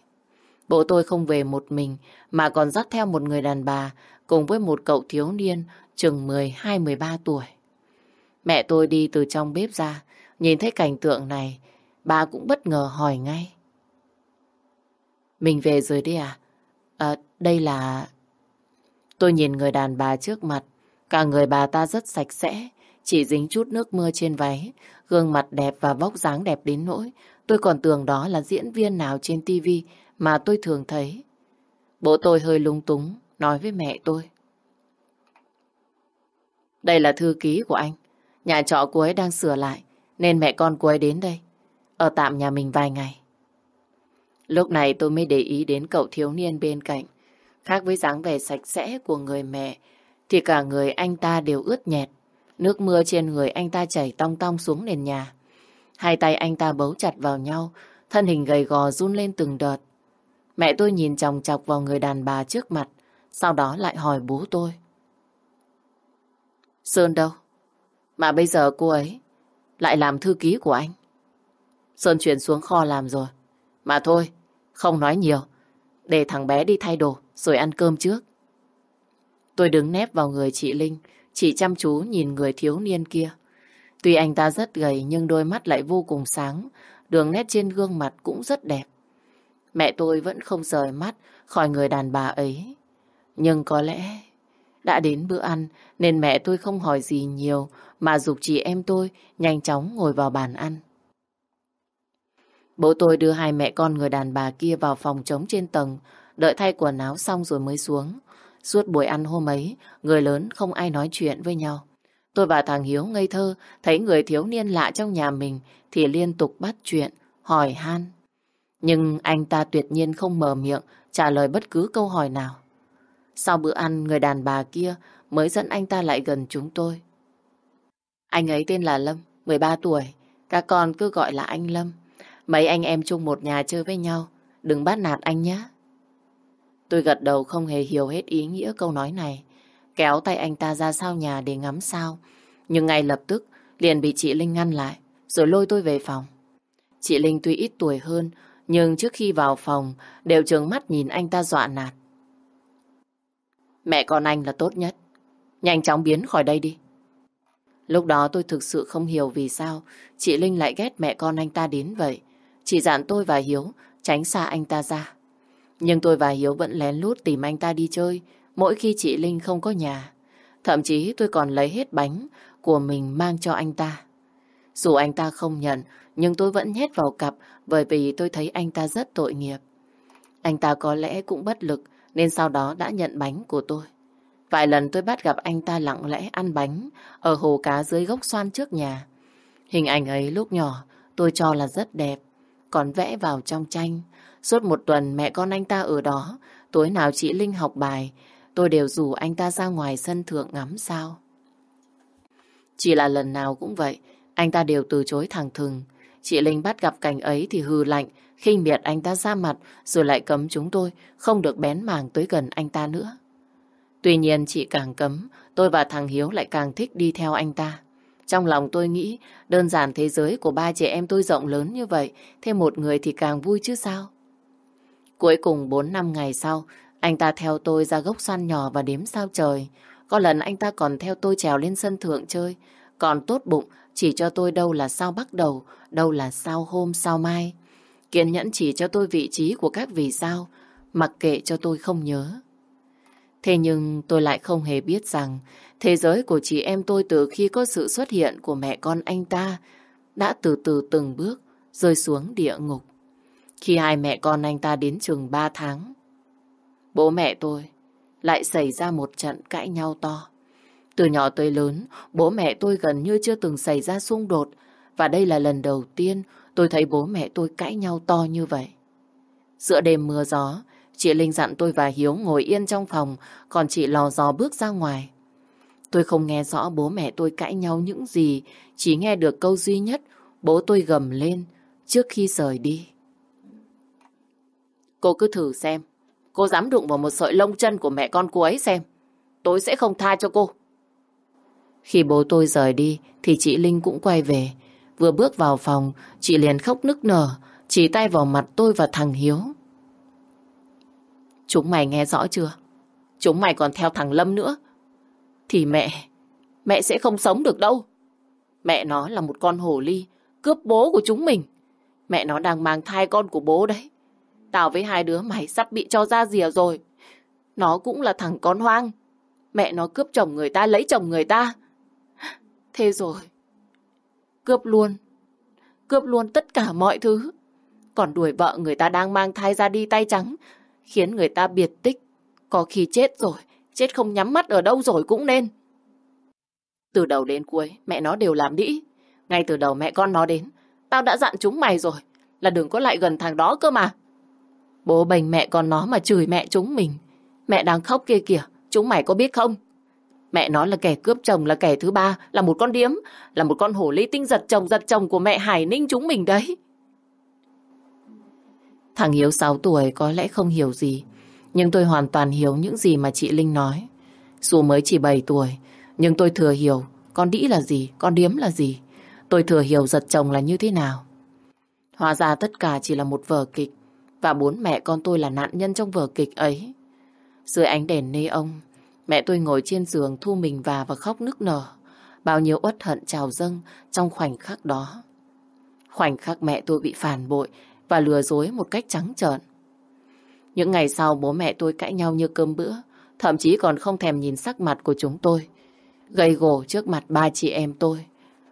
Bố tôi không về một mình mà còn dắt theo một người đàn bà cùng với một cậu thiếu niên chừng 12-13 tuổi. Mẹ tôi đi từ trong bếp ra, nhìn thấy cảnh tượng này, bà cũng bất ngờ hỏi ngay. Mình về rồi đi à? À, đây là... Tôi nhìn người đàn bà trước mặt, cả người bà ta rất sạch sẽ, chỉ dính chút nước mưa trên váy, gương mặt đẹp và vóc dáng đẹp đến nỗi. Tôi còn tưởng đó là diễn viên nào trên tivi mà tôi thường thấy. Bố tôi hơi lung túng, nói với mẹ tôi. Đây là thư ký của anh. Nhà trọ cô ấy đang sửa lại, nên mẹ con cô ấy đến đây. Ở tạm nhà mình vài ngày. Lúc này tôi mới để ý đến cậu thiếu niên bên cạnh. Khác với dáng vẻ sạch sẽ của người mẹ, thì cả người anh ta đều ướt nhẹt. Nước mưa trên người anh ta chảy tong tong xuống nền nhà. Hai tay anh ta bấu chặt vào nhau, thân hình gầy gò run lên từng đợt. Mẹ tôi nhìn chòng chọc vào người đàn bà trước mặt, sau đó lại hỏi bố tôi. Sơn đâu? Mà bây giờ cô ấy lại làm thư ký của anh. Sơn chuyển xuống kho làm rồi. Mà thôi, không nói nhiều. Để thằng bé đi thay đồ rồi ăn cơm trước. Tôi đứng nép vào người chị Linh, chỉ chăm chú nhìn người thiếu niên kia. Tuy anh ta rất gầy nhưng đôi mắt lại vô cùng sáng, đường nét trên gương mặt cũng rất đẹp. Mẹ tôi vẫn không rời mắt khỏi người đàn bà ấy. Nhưng có lẽ đã đến bữa ăn nên mẹ tôi không hỏi gì nhiều mà dục chị em tôi nhanh chóng ngồi vào bàn ăn. Bố tôi đưa hai mẹ con người đàn bà kia vào phòng trống trên tầng, đợi thay quần áo xong rồi mới xuống. Suốt buổi ăn hôm ấy, người lớn không ai nói chuyện với nhau. Tôi và thằng Hiếu ngây thơ, thấy người thiếu niên lạ trong nhà mình thì liên tục bắt chuyện, hỏi han. Nhưng anh ta tuyệt nhiên không mở miệng trả lời bất cứ câu hỏi nào. Sau bữa ăn, người đàn bà kia mới dẫn anh ta lại gần chúng tôi. Anh ấy tên là Lâm, 13 tuổi. Các con cứ gọi là anh Lâm. Mấy anh em chung một nhà chơi với nhau. Đừng bắt nạt anh nhé. Tôi gật đầu không hề hiểu hết ý nghĩa câu nói này. Kéo tay anh ta ra sau nhà để ngắm sao. Nhưng ngay lập tức, liền bị chị Linh ngăn lại. Rồi lôi tôi về phòng. Chị Linh tuy ít tuổi hơn, nhưng trước khi vào phòng, đều trừng mắt nhìn anh ta dọa nạt. Mẹ con anh là tốt nhất. Nhanh chóng biến khỏi đây đi. Lúc đó tôi thực sự không hiểu vì sao chị Linh lại ghét mẹ con anh ta đến vậy. Chị dặn tôi và Hiếu tránh xa anh ta ra. Nhưng tôi và Hiếu vẫn lén lút tìm anh ta đi chơi mỗi khi chị Linh không có nhà. Thậm chí tôi còn lấy hết bánh của mình mang cho anh ta. Dù anh ta không nhận, nhưng tôi vẫn nhét vào cặp bởi vì tôi thấy anh ta rất tội nghiệp. Anh ta có lẽ cũng bất lực nên sau đó đã nhận bánh của tôi. Vài lần tôi bắt gặp anh ta lặng lẽ ăn bánh ở hồ cá dưới gốc xoan trước nhà. Hình ảnh ấy lúc nhỏ tôi cho là rất đẹp, còn vẽ vào trong tranh. Suốt một tuần mẹ con anh ta ở đó, tối nào chị Linh học bài, tôi đều rủ anh ta ra ngoài sân thượng ngắm sao. Chỉ là lần nào cũng vậy, anh ta đều từ chối thẳng thừng. Chị Linh bắt gặp cảnh ấy thì hừ lạnh, khinh miệt anh ta ra mặt rồi lại cấm chúng tôi không được bén mảng tới gần anh ta nữa. Tuy nhiên chị càng cấm, tôi và thằng Hiếu lại càng thích đi theo anh ta. Trong lòng tôi nghĩ đơn giản thế giới của ba chị em tôi rộng lớn như vậy, thêm một người thì càng vui chứ sao. Cuối cùng 4 năm ngày sau, anh ta theo tôi ra gốc xoan nhỏ và đếm sao trời. Có lần anh ta còn theo tôi trèo lên sân thượng chơi, còn tốt bụng chỉ cho tôi đâu là sao bắt đầu, đâu là sao hôm, sao mai. Kiên nhẫn chỉ cho tôi vị trí của các vì sao, mặc kệ cho tôi không nhớ. Thế nhưng tôi lại không hề biết rằng thế giới của chị em tôi từ khi có sự xuất hiện của mẹ con anh ta đã từ từ từng bước rơi xuống địa ngục. Khi hai mẹ con anh ta đến trường ba tháng, bố mẹ tôi lại xảy ra một trận cãi nhau to. Từ nhỏ tới lớn, bố mẹ tôi gần như chưa từng xảy ra xung đột và đây là lần đầu tiên tôi thấy bố mẹ tôi cãi nhau to như vậy. Giữa đêm mưa gió, chị Linh dặn tôi và Hiếu ngồi yên trong phòng, còn chị lò dò bước ra ngoài. Tôi không nghe rõ bố mẹ tôi cãi nhau những gì, chỉ nghe được câu duy nhất bố tôi gầm lên trước khi rời đi. Cô cứ thử xem, cô dám đụng vào một sợi lông chân của mẹ con cô ấy xem. Tôi sẽ không tha cho cô. Khi bố tôi rời đi thì chị Linh cũng quay về. Vừa bước vào phòng, chị liền khóc nức nở, chỉ tay vào mặt tôi và thằng Hiếu. Chúng mày nghe rõ chưa? Chúng mày còn theo thằng Lâm nữa. Thì mẹ, mẹ sẽ không sống được đâu. Mẹ nó là một con hổ ly, cướp bố của chúng mình. Mẹ nó đang mang thai con của bố đấy. Tao với hai đứa mày sắp bị cho ra rìa rồi. Nó cũng là thằng con hoang. Mẹ nó cướp chồng người ta, lấy chồng người ta. Thế rồi, cướp luôn. Cướp luôn tất cả mọi thứ. Còn đuổi vợ người ta đang mang thai ra đi tay trắng, khiến người ta biệt tích. Có khi chết rồi, chết không nhắm mắt ở đâu rồi cũng nên. Từ đầu đến cuối, mẹ nó đều làm đĩ. Ngay từ đầu mẹ con nó đến, tao đã dặn chúng mày rồi, là đừng có lại gần thằng đó cơ mà. Bố bành mẹ con nó mà chửi mẹ chúng mình. Mẹ đang khóc kia kìa, chúng mày có biết không? Mẹ nó là kẻ cướp chồng, là kẻ thứ ba, là một con điếm, là một con hổ ly tinh giật chồng giật chồng của mẹ Hải Ninh chúng mình đấy. Thằng Hiếu 6 tuổi có lẽ không hiểu gì, nhưng tôi hoàn toàn hiểu những gì mà chị Linh nói. Dù mới chỉ 7 tuổi, nhưng tôi thừa hiểu con đĩ là gì, con điếm là gì. Tôi thừa hiểu giật chồng là như thế nào. Hóa ra tất cả chỉ là một vở kịch, và bốn mẹ con tôi là nạn nhân trong vở kịch ấy. Dưới ánh đèn nê ông, mẹ tôi ngồi trên giường thu mình vào và khóc nức nở. Bao nhiêu uất hận trào dâng trong khoảnh khắc đó. Khoảnh khắc mẹ tôi bị phản bội và lừa dối một cách trắng trợn. Những ngày sau bố mẹ tôi cãi nhau như cơm bữa, thậm chí còn không thèm nhìn sắc mặt của chúng tôi. Gây gổ trước mặt ba chị em tôi.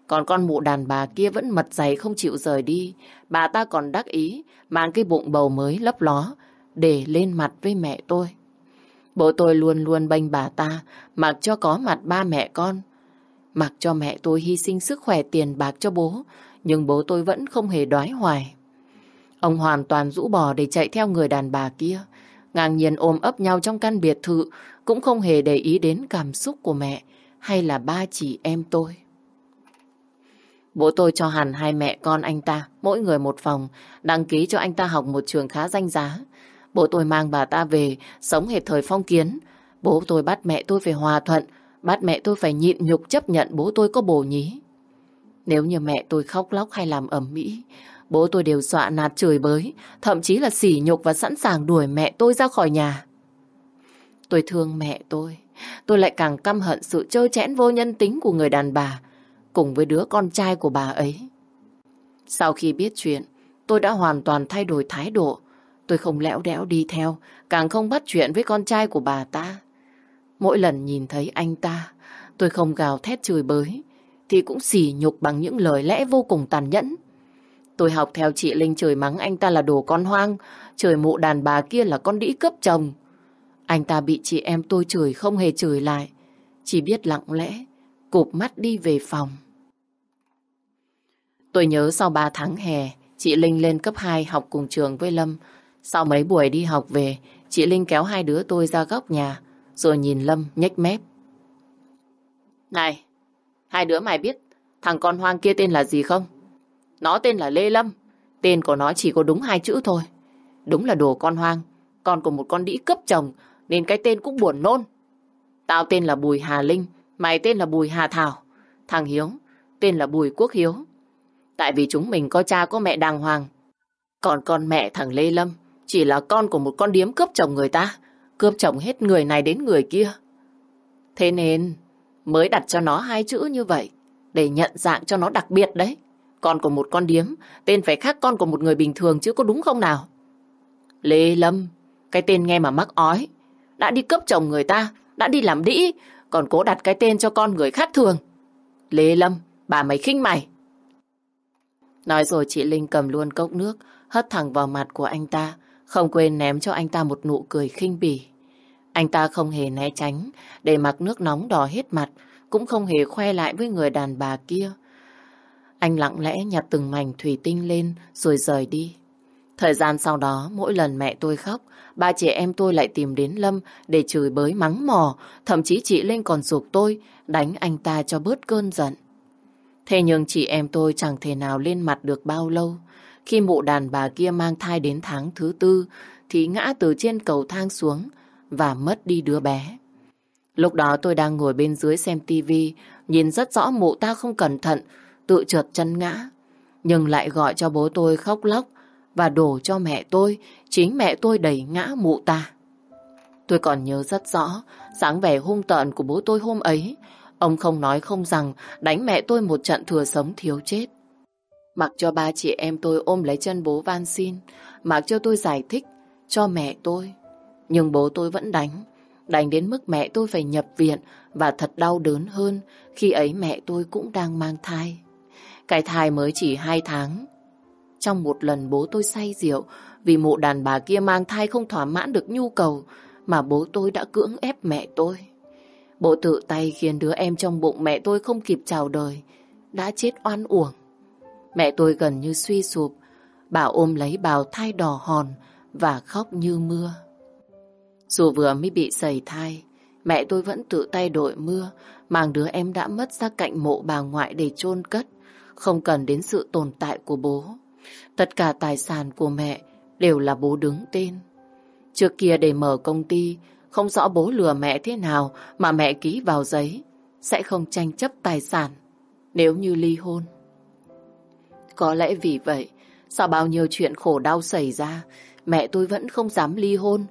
Còn con mụ đàn bà kia vẫn mật dày không chịu rời đi. Bà ta còn đắc ý, mang cái bụng bầu mới lấp ló, để lên mặt với mẹ tôi. Bố tôi luôn luôn bênh bà ta, mặc cho có mặt ba mẹ con. Mặc cho mẹ tôi hy sinh sức khỏe tiền bạc cho bố, nhưng bố tôi vẫn không hề đoái hoài. Ông hoàn toàn rũ bỏ để chạy theo người đàn bà kia. Ngang nhiên ôm ấp nhau trong căn biệt thự, cũng không hề để ý đến cảm xúc của mẹ hay là ba chị em tôi. Bố tôi cho hẳn hai mẹ con anh ta, mỗi người một phòng, đăng ký cho anh ta học một trường khá danh giá. Bố tôi mang bà ta về, sống hệt thời phong kiến. Bố tôi bắt mẹ tôi phải hòa thuận, bắt mẹ tôi phải nhịn nhục chấp nhận bố tôi có bồ nhí. Nếu như mẹ tôi khóc lóc hay làm ẩm mỹ, bố tôi đều dọa nạt chửi bới, thậm chí là sỉ nhục và sẵn sàng đuổi mẹ tôi ra khỏi nhà. Tôi thương mẹ tôi, tôi lại càng căm hận sự trơ chẽn vô nhân tính của người đàn bà, cùng với đứa con trai của bà ấy. Sau khi biết chuyện, tôi đã hoàn toàn thay đổi thái độ. Tôi không lẽo đẽo đi theo, càng không bắt chuyện với con trai của bà ta. Mỗi lần nhìn thấy anh ta, tôi không gào thét chửi bới, thì cũng xỉ nhục bằng những lời lẽ vô cùng tàn nhẫn. Tôi học theo chị Linh chửi mắng anh ta là đồ con hoang, chửi mụ đàn bà kia là con đĩ cướp chồng. Anh ta bị chị em tôi chửi không hề chửi lại, chỉ biết lặng lẽ, cụp mắt đi về phòng. Tôi nhớ sau 3 tháng hè, chị Linh lên cấp 2 học cùng trường với Lâm. Sau mấy buổi đi học về, chị Linh kéo hai đứa tôi ra góc nhà, rồi nhìn Lâm nhếch mép. Này, hai đứa mày biết thằng con hoang kia tên là gì không? Nó tên là Lê Lâm, tên của nó chỉ có đúng hai chữ thôi. Đúng là đồ con hoang, con của một con đĩ cấp chồng, nên cái tên cũng buồn nôn. Tao tên là Bùi Hà Linh, mày tên là Bùi Hà Thảo. Thằng Hiếu, tên là Bùi Quốc Hiếu. Tại vì chúng mình có cha có mẹ đàng hoàng. Còn con mẹ thằng Lê Lâm chỉ là con của một con điếm cướp chồng người ta. Cướp chồng hết người này đến người kia. Thế nên mới đặt cho nó hai chữ như vậy. Để nhận dạng cho nó đặc biệt đấy. Con của một con điếm, tên phải khác con của một người bình thường chứ có đúng không nào? Lê Lâm, cái tên nghe mà mắc ói. Đã đi cướp chồng người ta, đã đi làm đĩ, còn cố đặt cái tên cho con người khác thường. Lê Lâm, bà mày khinh mày. Nói rồi chị Linh cầm luôn cốc nước, hất thẳng vào mặt của anh ta, không quên ném cho anh ta một nụ cười khinh bỉ. Anh ta không hề né tránh, để mặc nước nóng đỏ hết mặt, cũng không hề khoe lại với người đàn bà kia. Anh lặng lẽ nhặt từng mảnh thủy tinh lên rồi rời đi. Thời gian sau đó, mỗi lần mẹ tôi khóc, ba chị em tôi lại tìm đến Lâm để chửi bới mắng mò, thậm chí chị Linh còn dục tôi đánh anh ta cho bớt cơn giận. Thế nhưng chị em tôi chẳng thể nào lên mặt được bao lâu. Khi mụ đàn bà kia mang thai đến tháng thứ tư, thì ngã từ trên cầu thang xuống và mất đi đứa bé. Lúc đó tôi đang ngồi bên dưới xem tivi, nhìn rất rõ mụ ta không cẩn thận, tự trượt chân ngã. Nhưng lại gọi cho bố tôi khóc lóc và đổ cho mẹ tôi, chính mẹ tôi đẩy ngã mụ ta. Tôi còn nhớ rất rõ, sáng vẻ hung tợn của bố tôi hôm ấy. Ông không nói không rằng đánh mẹ tôi một trận thừa sống thiếu chết. Mặc cho ba chị em tôi ôm lấy chân bố van xin, mặc cho tôi giải thích cho mẹ tôi. Nhưng bố tôi vẫn đánh, đánh đến mức mẹ tôi phải nhập viện và thật đau đớn hơn khi ấy mẹ tôi cũng đang mang thai. Cái thai mới chỉ hai tháng. Trong một lần bố tôi say rượu vì mụ đàn bà kia mang thai không thỏa mãn được nhu cầu mà bố tôi đã cưỡng ép mẹ tôi. Bố tự tay khiến đứa em trong bụng mẹ tôi không kịp chào đời, đã chết oan uổng. Mẹ tôi gần như suy sụp, bà ôm lấy bào thai đỏ hòn và khóc như mưa. Dù vừa mới bị sẩy thai, mẹ tôi vẫn tự tay đội mưa, mang đứa em đã mất ra cạnh mộ bà ngoại để chôn cất, không cần đến sự tồn tại của bố. Tất cả tài sản của mẹ đều là bố đứng tên. Trước kia để mở công ty, không rõ bố lừa mẹ thế nào mà mẹ ký vào giấy, sẽ không tranh chấp tài sản nếu như ly hôn. Có lẽ vì vậy, sau bao nhiêu chuyện khổ đau xảy ra, mẹ tôi vẫn không dám ly hôn.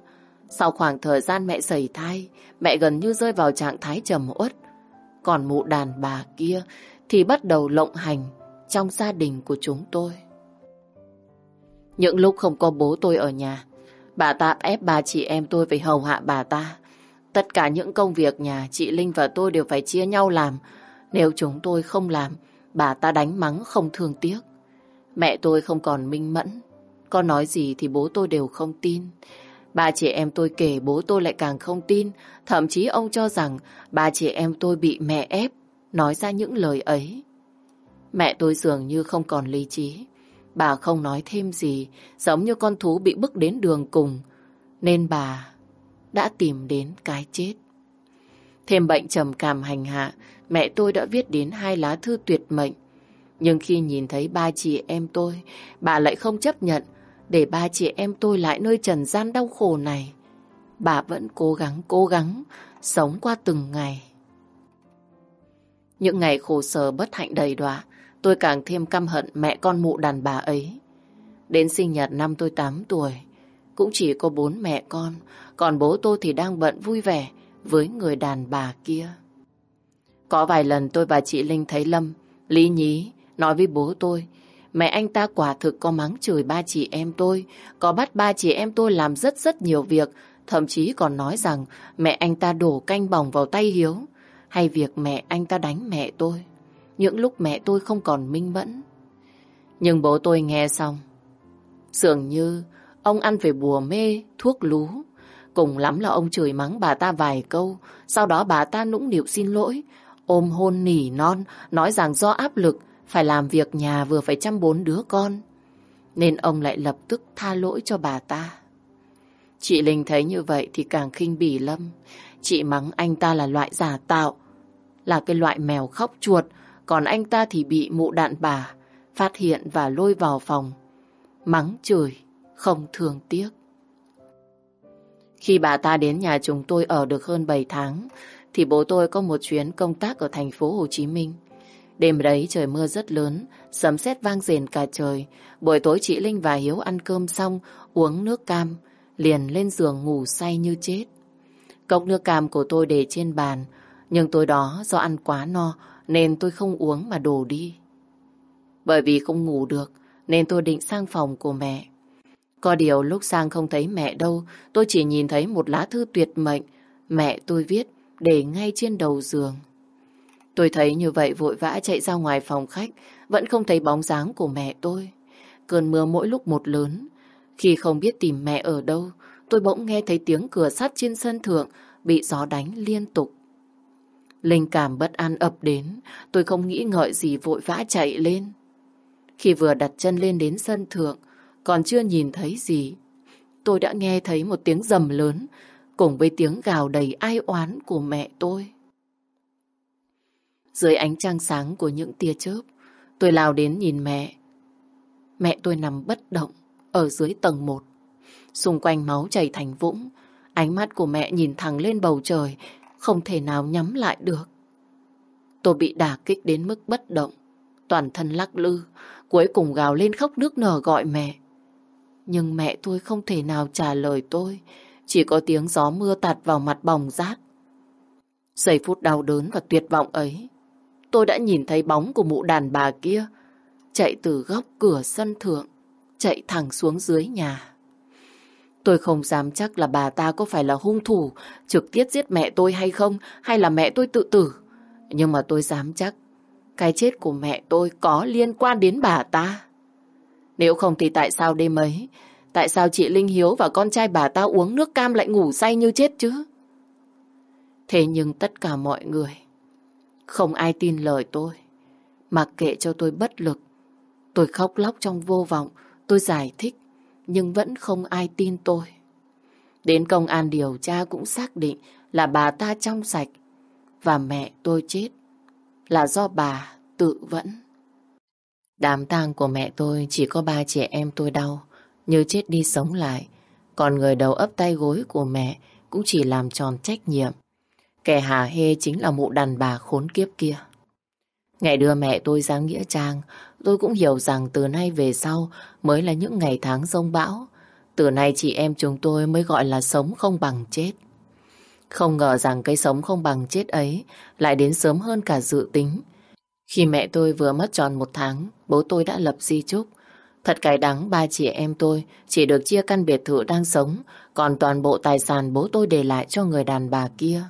Sau khoảng thời gian mẹ xảy thai, mẹ gần như rơi vào trạng thái trầm uất. Còn mụ đàn bà kia thì bắt đầu lộng hành trong gia đình của chúng tôi. Những lúc không có bố tôi ở nhà, bà ta ép ba chị em tôi phải hầu hạ bà ta. Tất cả những công việc nhà chị Linh và tôi đều phải chia nhau làm. Nếu chúng tôi không làm, bà ta đánh mắng không thương tiếc. Mẹ tôi không còn minh mẫn. con nói gì thì bố tôi đều không tin. Ba chị em tôi kể bố tôi lại càng không tin. Thậm chí ông cho rằng ba chị em tôi bị mẹ ép nói ra những lời ấy. Mẹ tôi dường như không còn lý trí. Bà không nói thêm gì, giống như con thú bị bức đến đường cùng. Nên bà đã tìm đến cái chết. Thêm bệnh trầm cảm hành hạ, mẹ tôi đã viết đến hai lá thư tuyệt mệnh. Nhưng khi nhìn thấy ba chị em tôi, bà lại không chấp nhận để ba chị em tôi lại nơi trần gian đau khổ này. Bà vẫn cố gắng, cố gắng, sống qua từng ngày. Những ngày khổ sở bất hạnh đầy đọa, tôi càng thêm căm hận mẹ con mụ đàn bà ấy. Đến sinh nhật năm tôi 8 tuổi, cũng chỉ có bốn mẹ con, còn bố tôi thì đang bận vui vẻ với người đàn bà kia. Có vài lần tôi và chị Linh thấy Lâm, Lý Nhí nói với bố tôi, mẹ anh ta quả thực có mắng chửi ba chị em tôi, có bắt ba chị em tôi làm rất rất nhiều việc, thậm chí còn nói rằng mẹ anh ta đổ canh bỏng vào tay Hiếu, hay việc mẹ anh ta đánh mẹ tôi, những lúc mẹ tôi không còn minh mẫn. Nhưng bố tôi nghe xong, dường như ông ăn phải bùa mê, thuốc lú, cùng lắm là ông chửi mắng bà ta vài câu, sau đó bà ta nũng nịu xin lỗi, ôm hôn nỉ non, nói rằng do áp lực phải làm việc nhà vừa phải chăm bốn đứa con. Nên ông lại lập tức tha lỗi cho bà ta. Chị Linh thấy như vậy thì càng khinh bỉ Lâm. Chị mắng anh ta là loại giả tạo, là cái loại mèo khóc chuột, còn anh ta thì bị mụ đạn bà phát hiện và lôi vào phòng. Mắng chửi, không thương tiếc. Khi bà ta đến nhà chúng tôi ở được hơn 7 tháng, thì bố tôi có một chuyến công tác ở thành phố Hồ Chí Minh. Đêm đấy trời mưa rất lớn, sấm sét vang rền cả trời. Buổi tối chị Linh và Hiếu ăn cơm xong, uống nước cam, liền lên giường ngủ say như chết. Cốc nước cam của tôi để trên bàn, nhưng tối đó do ăn quá no nên tôi không uống mà đổ đi. Bởi vì không ngủ được nên tôi định sang phòng của mẹ. Có điều lúc sang không thấy mẹ đâu, tôi chỉ nhìn thấy một lá thư tuyệt mệnh mẹ tôi viết để ngay trên đầu giường. Tôi thấy như vậy vội vã chạy ra ngoài phòng khách, vẫn không thấy bóng dáng của mẹ tôi. Cơn mưa mỗi lúc một lớn. Khi không biết tìm mẹ ở đâu, tôi bỗng nghe thấy tiếng cửa sắt trên sân thượng bị gió đánh liên tục. Linh cảm bất an ập đến, tôi không nghĩ ngợi gì vội vã chạy lên. Khi vừa đặt chân lên đến sân thượng, còn chưa nhìn thấy gì, tôi đã nghe thấy một tiếng rầm lớn cùng với tiếng gào đầy ai oán của mẹ tôi. Dưới ánh trăng sáng của những tia chớp, tôi lao đến nhìn mẹ. Mẹ tôi nằm bất động ở dưới tầng một. Xung quanh máu chảy thành vũng, ánh mắt của mẹ nhìn thẳng lên bầu trời, không thể nào nhắm lại được. Tôi bị đả kích đến mức bất động, toàn thân lắc lư, cuối cùng gào lên khóc nước nở gọi mẹ. Nhưng mẹ tôi không thể nào trả lời tôi, chỉ có tiếng gió mưa tạt vào mặt bồng rát. Giây phút đau đớn và tuyệt vọng ấy, tôi đã nhìn thấy bóng của mụ đàn bà kia chạy từ góc cửa sân thượng, chạy thẳng xuống dưới nhà. Tôi không dám chắc là bà ta có phải là hung thủ trực tiếp giết mẹ tôi hay không, hay là mẹ tôi tự tử. Nhưng mà tôi dám chắc cái chết của mẹ tôi có liên quan đến bà ta. Nếu không thì tại sao đêm ấy, tại sao chị Linh Hiếu và con trai bà ta uống nước cam lại ngủ say như chết chứ? Thế nhưng tất cả mọi người, không ai tin lời tôi. Mặc kệ cho tôi bất lực, tôi khóc lóc trong vô vọng, tôi giải thích, nhưng vẫn không ai tin tôi. Đến công an điều tra cũng xác định là bà ta trong sạch và mẹ tôi chết là do bà tự vẫn. Đám tang của mẹ tôi chỉ có ba trẻ em tôi đau, như chết đi sống lại. Còn người đầu ấp tay gối của mẹ cũng chỉ làm tròn trách nhiệm. Kẻ hà hê chính là mụ đàn bà khốn kiếp kia. Ngày đưa mẹ tôi ra Nghĩa Trang, tôi cũng hiểu rằng từ nay về sau mới là những ngày tháng rông bão. Từ nay chị em chúng tôi mới gọi là sống không bằng chết. Không ngờ rằng cái sống không bằng chết ấy lại đến sớm hơn cả dự tính. Khi mẹ tôi vừa mất tròn một tháng, bố tôi đã lập di chúc. Thật cái đắng ba chị em tôi chỉ được chia căn biệt thự đang sống, còn toàn bộ tài sản bố tôi để lại cho người đàn bà kia.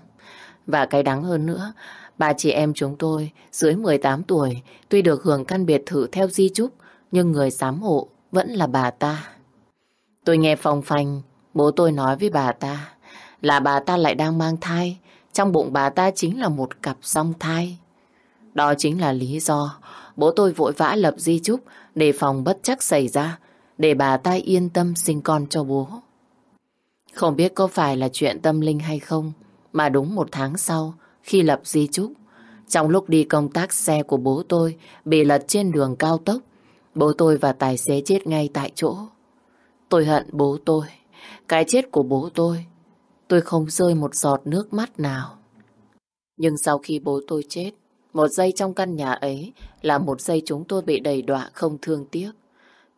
Và cái đắng hơn nữa, ba chị em chúng tôi dưới 18 tuổi tuy được hưởng căn biệt thự theo di chúc, nhưng người giám hộ vẫn là bà ta. Tôi nghe phòng phanh, bố tôi nói với bà ta là bà ta lại đang mang thai, trong bụng bà ta chính là một cặp song thai. Đó chính là lý do bố tôi vội vã lập di chúc để phòng bất chắc xảy ra, để bà ta yên tâm sinh con cho bố. Không biết có phải là chuyện tâm linh hay không, mà đúng một tháng sau, khi lập di chúc, trong lúc đi công tác xe của bố tôi bị lật trên đường cao tốc, bố tôi và tài xế chết ngay tại chỗ. Tôi hận bố tôi, cái chết của bố tôi, tôi không rơi một giọt nước mắt nào. Nhưng sau khi bố tôi chết, một giây trong căn nhà ấy là một giây chúng tôi bị đầy đọa không thương tiếc.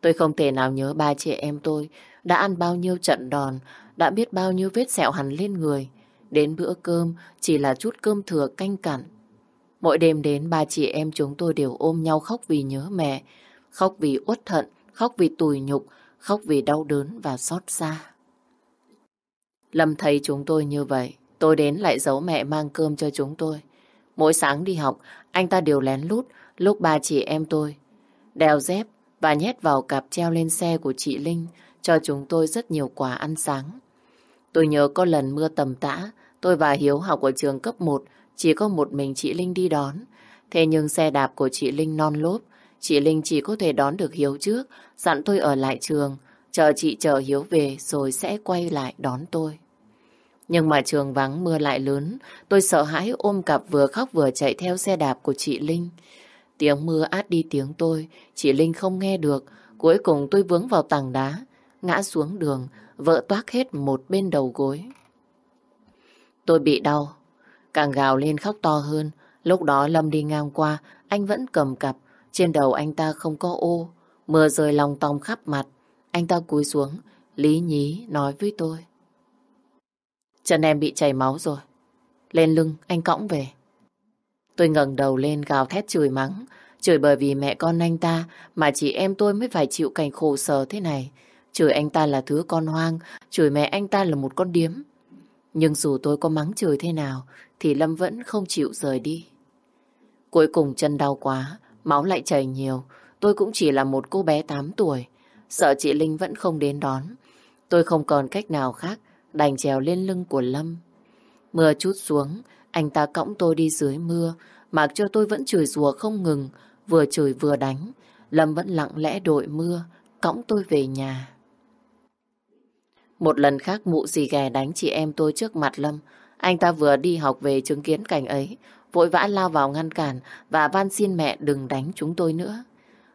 Tôi không thể nào nhớ ba chị em tôi đã ăn bao nhiêu trận đòn, đã biết bao nhiêu vết sẹo hẳn lên người. Đến bữa cơm chỉ là chút cơm thừa canh cặn. Mỗi đêm đến ba chị em chúng tôi đều ôm nhau khóc vì nhớ mẹ, khóc vì uất hận, khóc vì tủi nhục, khóc vì đau đớn và xót xa. Lâm thấy chúng tôi như vậy, tôi đến lại giấu mẹ mang cơm cho chúng tôi. Mỗi sáng đi học, anh ta đều lén lút lúc ba chị em tôi đeo dép và nhét vào cặp treo lên xe của chị Linh cho chúng tôi rất nhiều quà ăn sáng. Tôi nhớ có lần mưa tầm tã, tôi và Hiếu học ở trường cấp 1, chỉ có một mình chị Linh đi đón. Thế nhưng xe đạp của chị Linh non lốp, chị Linh chỉ có thể đón được Hiếu trước, dặn tôi ở lại trường, chờ chị chờ Hiếu về rồi sẽ quay lại đón tôi. Nhưng mà trường vắng mưa lại lớn, tôi sợ hãi ôm cặp vừa khóc vừa chạy theo xe đạp của chị Linh. Tiếng mưa át đi tiếng tôi, chị Linh không nghe được. Cuối cùng tôi vướng vào tảng đá, ngã xuống đường, vỡ toác hết một bên đầu gối. Tôi bị đau, càng gào lên khóc to hơn. Lúc đó Lâm đi ngang qua, anh vẫn cầm cặp, trên đầu anh ta không có ô, mưa rơi lòng tòng khắp mặt. Anh ta cúi xuống, lý nhí nói với tôi. Chân em bị chảy máu rồi. Lên lưng, anh cõng về. Tôi ngẩng đầu lên gào thét chửi mắng. Chửi bởi vì mẹ con anh ta mà chị em tôi mới phải chịu cảnh khổ sở thế này. Chửi anh ta là thứ con hoang, chửi mẹ anh ta là một con điếm. Nhưng dù tôi có mắng chửi thế nào thì Lâm vẫn không chịu rời đi. Cuối cùng chân đau quá, máu lại chảy nhiều. Tôi cũng chỉ là một cô bé 8 tuổi. Sợ chị Linh vẫn không đến đón. Tôi không còn cách nào khác đành trèo lên lưng của Lâm. Mưa chút xuống, anh ta cõng tôi đi dưới mưa, mặc cho tôi vẫn chửi rủa không ngừng, vừa chửi vừa đánh. Lâm vẫn lặng lẽ đội mưa, cõng tôi về nhà. Một lần khác mụ dì ghè đánh chị em tôi trước mặt Lâm. Anh ta vừa đi học về chứng kiến cảnh ấy, vội vã lao vào ngăn cản và van xin mẹ đừng đánh chúng tôi nữa.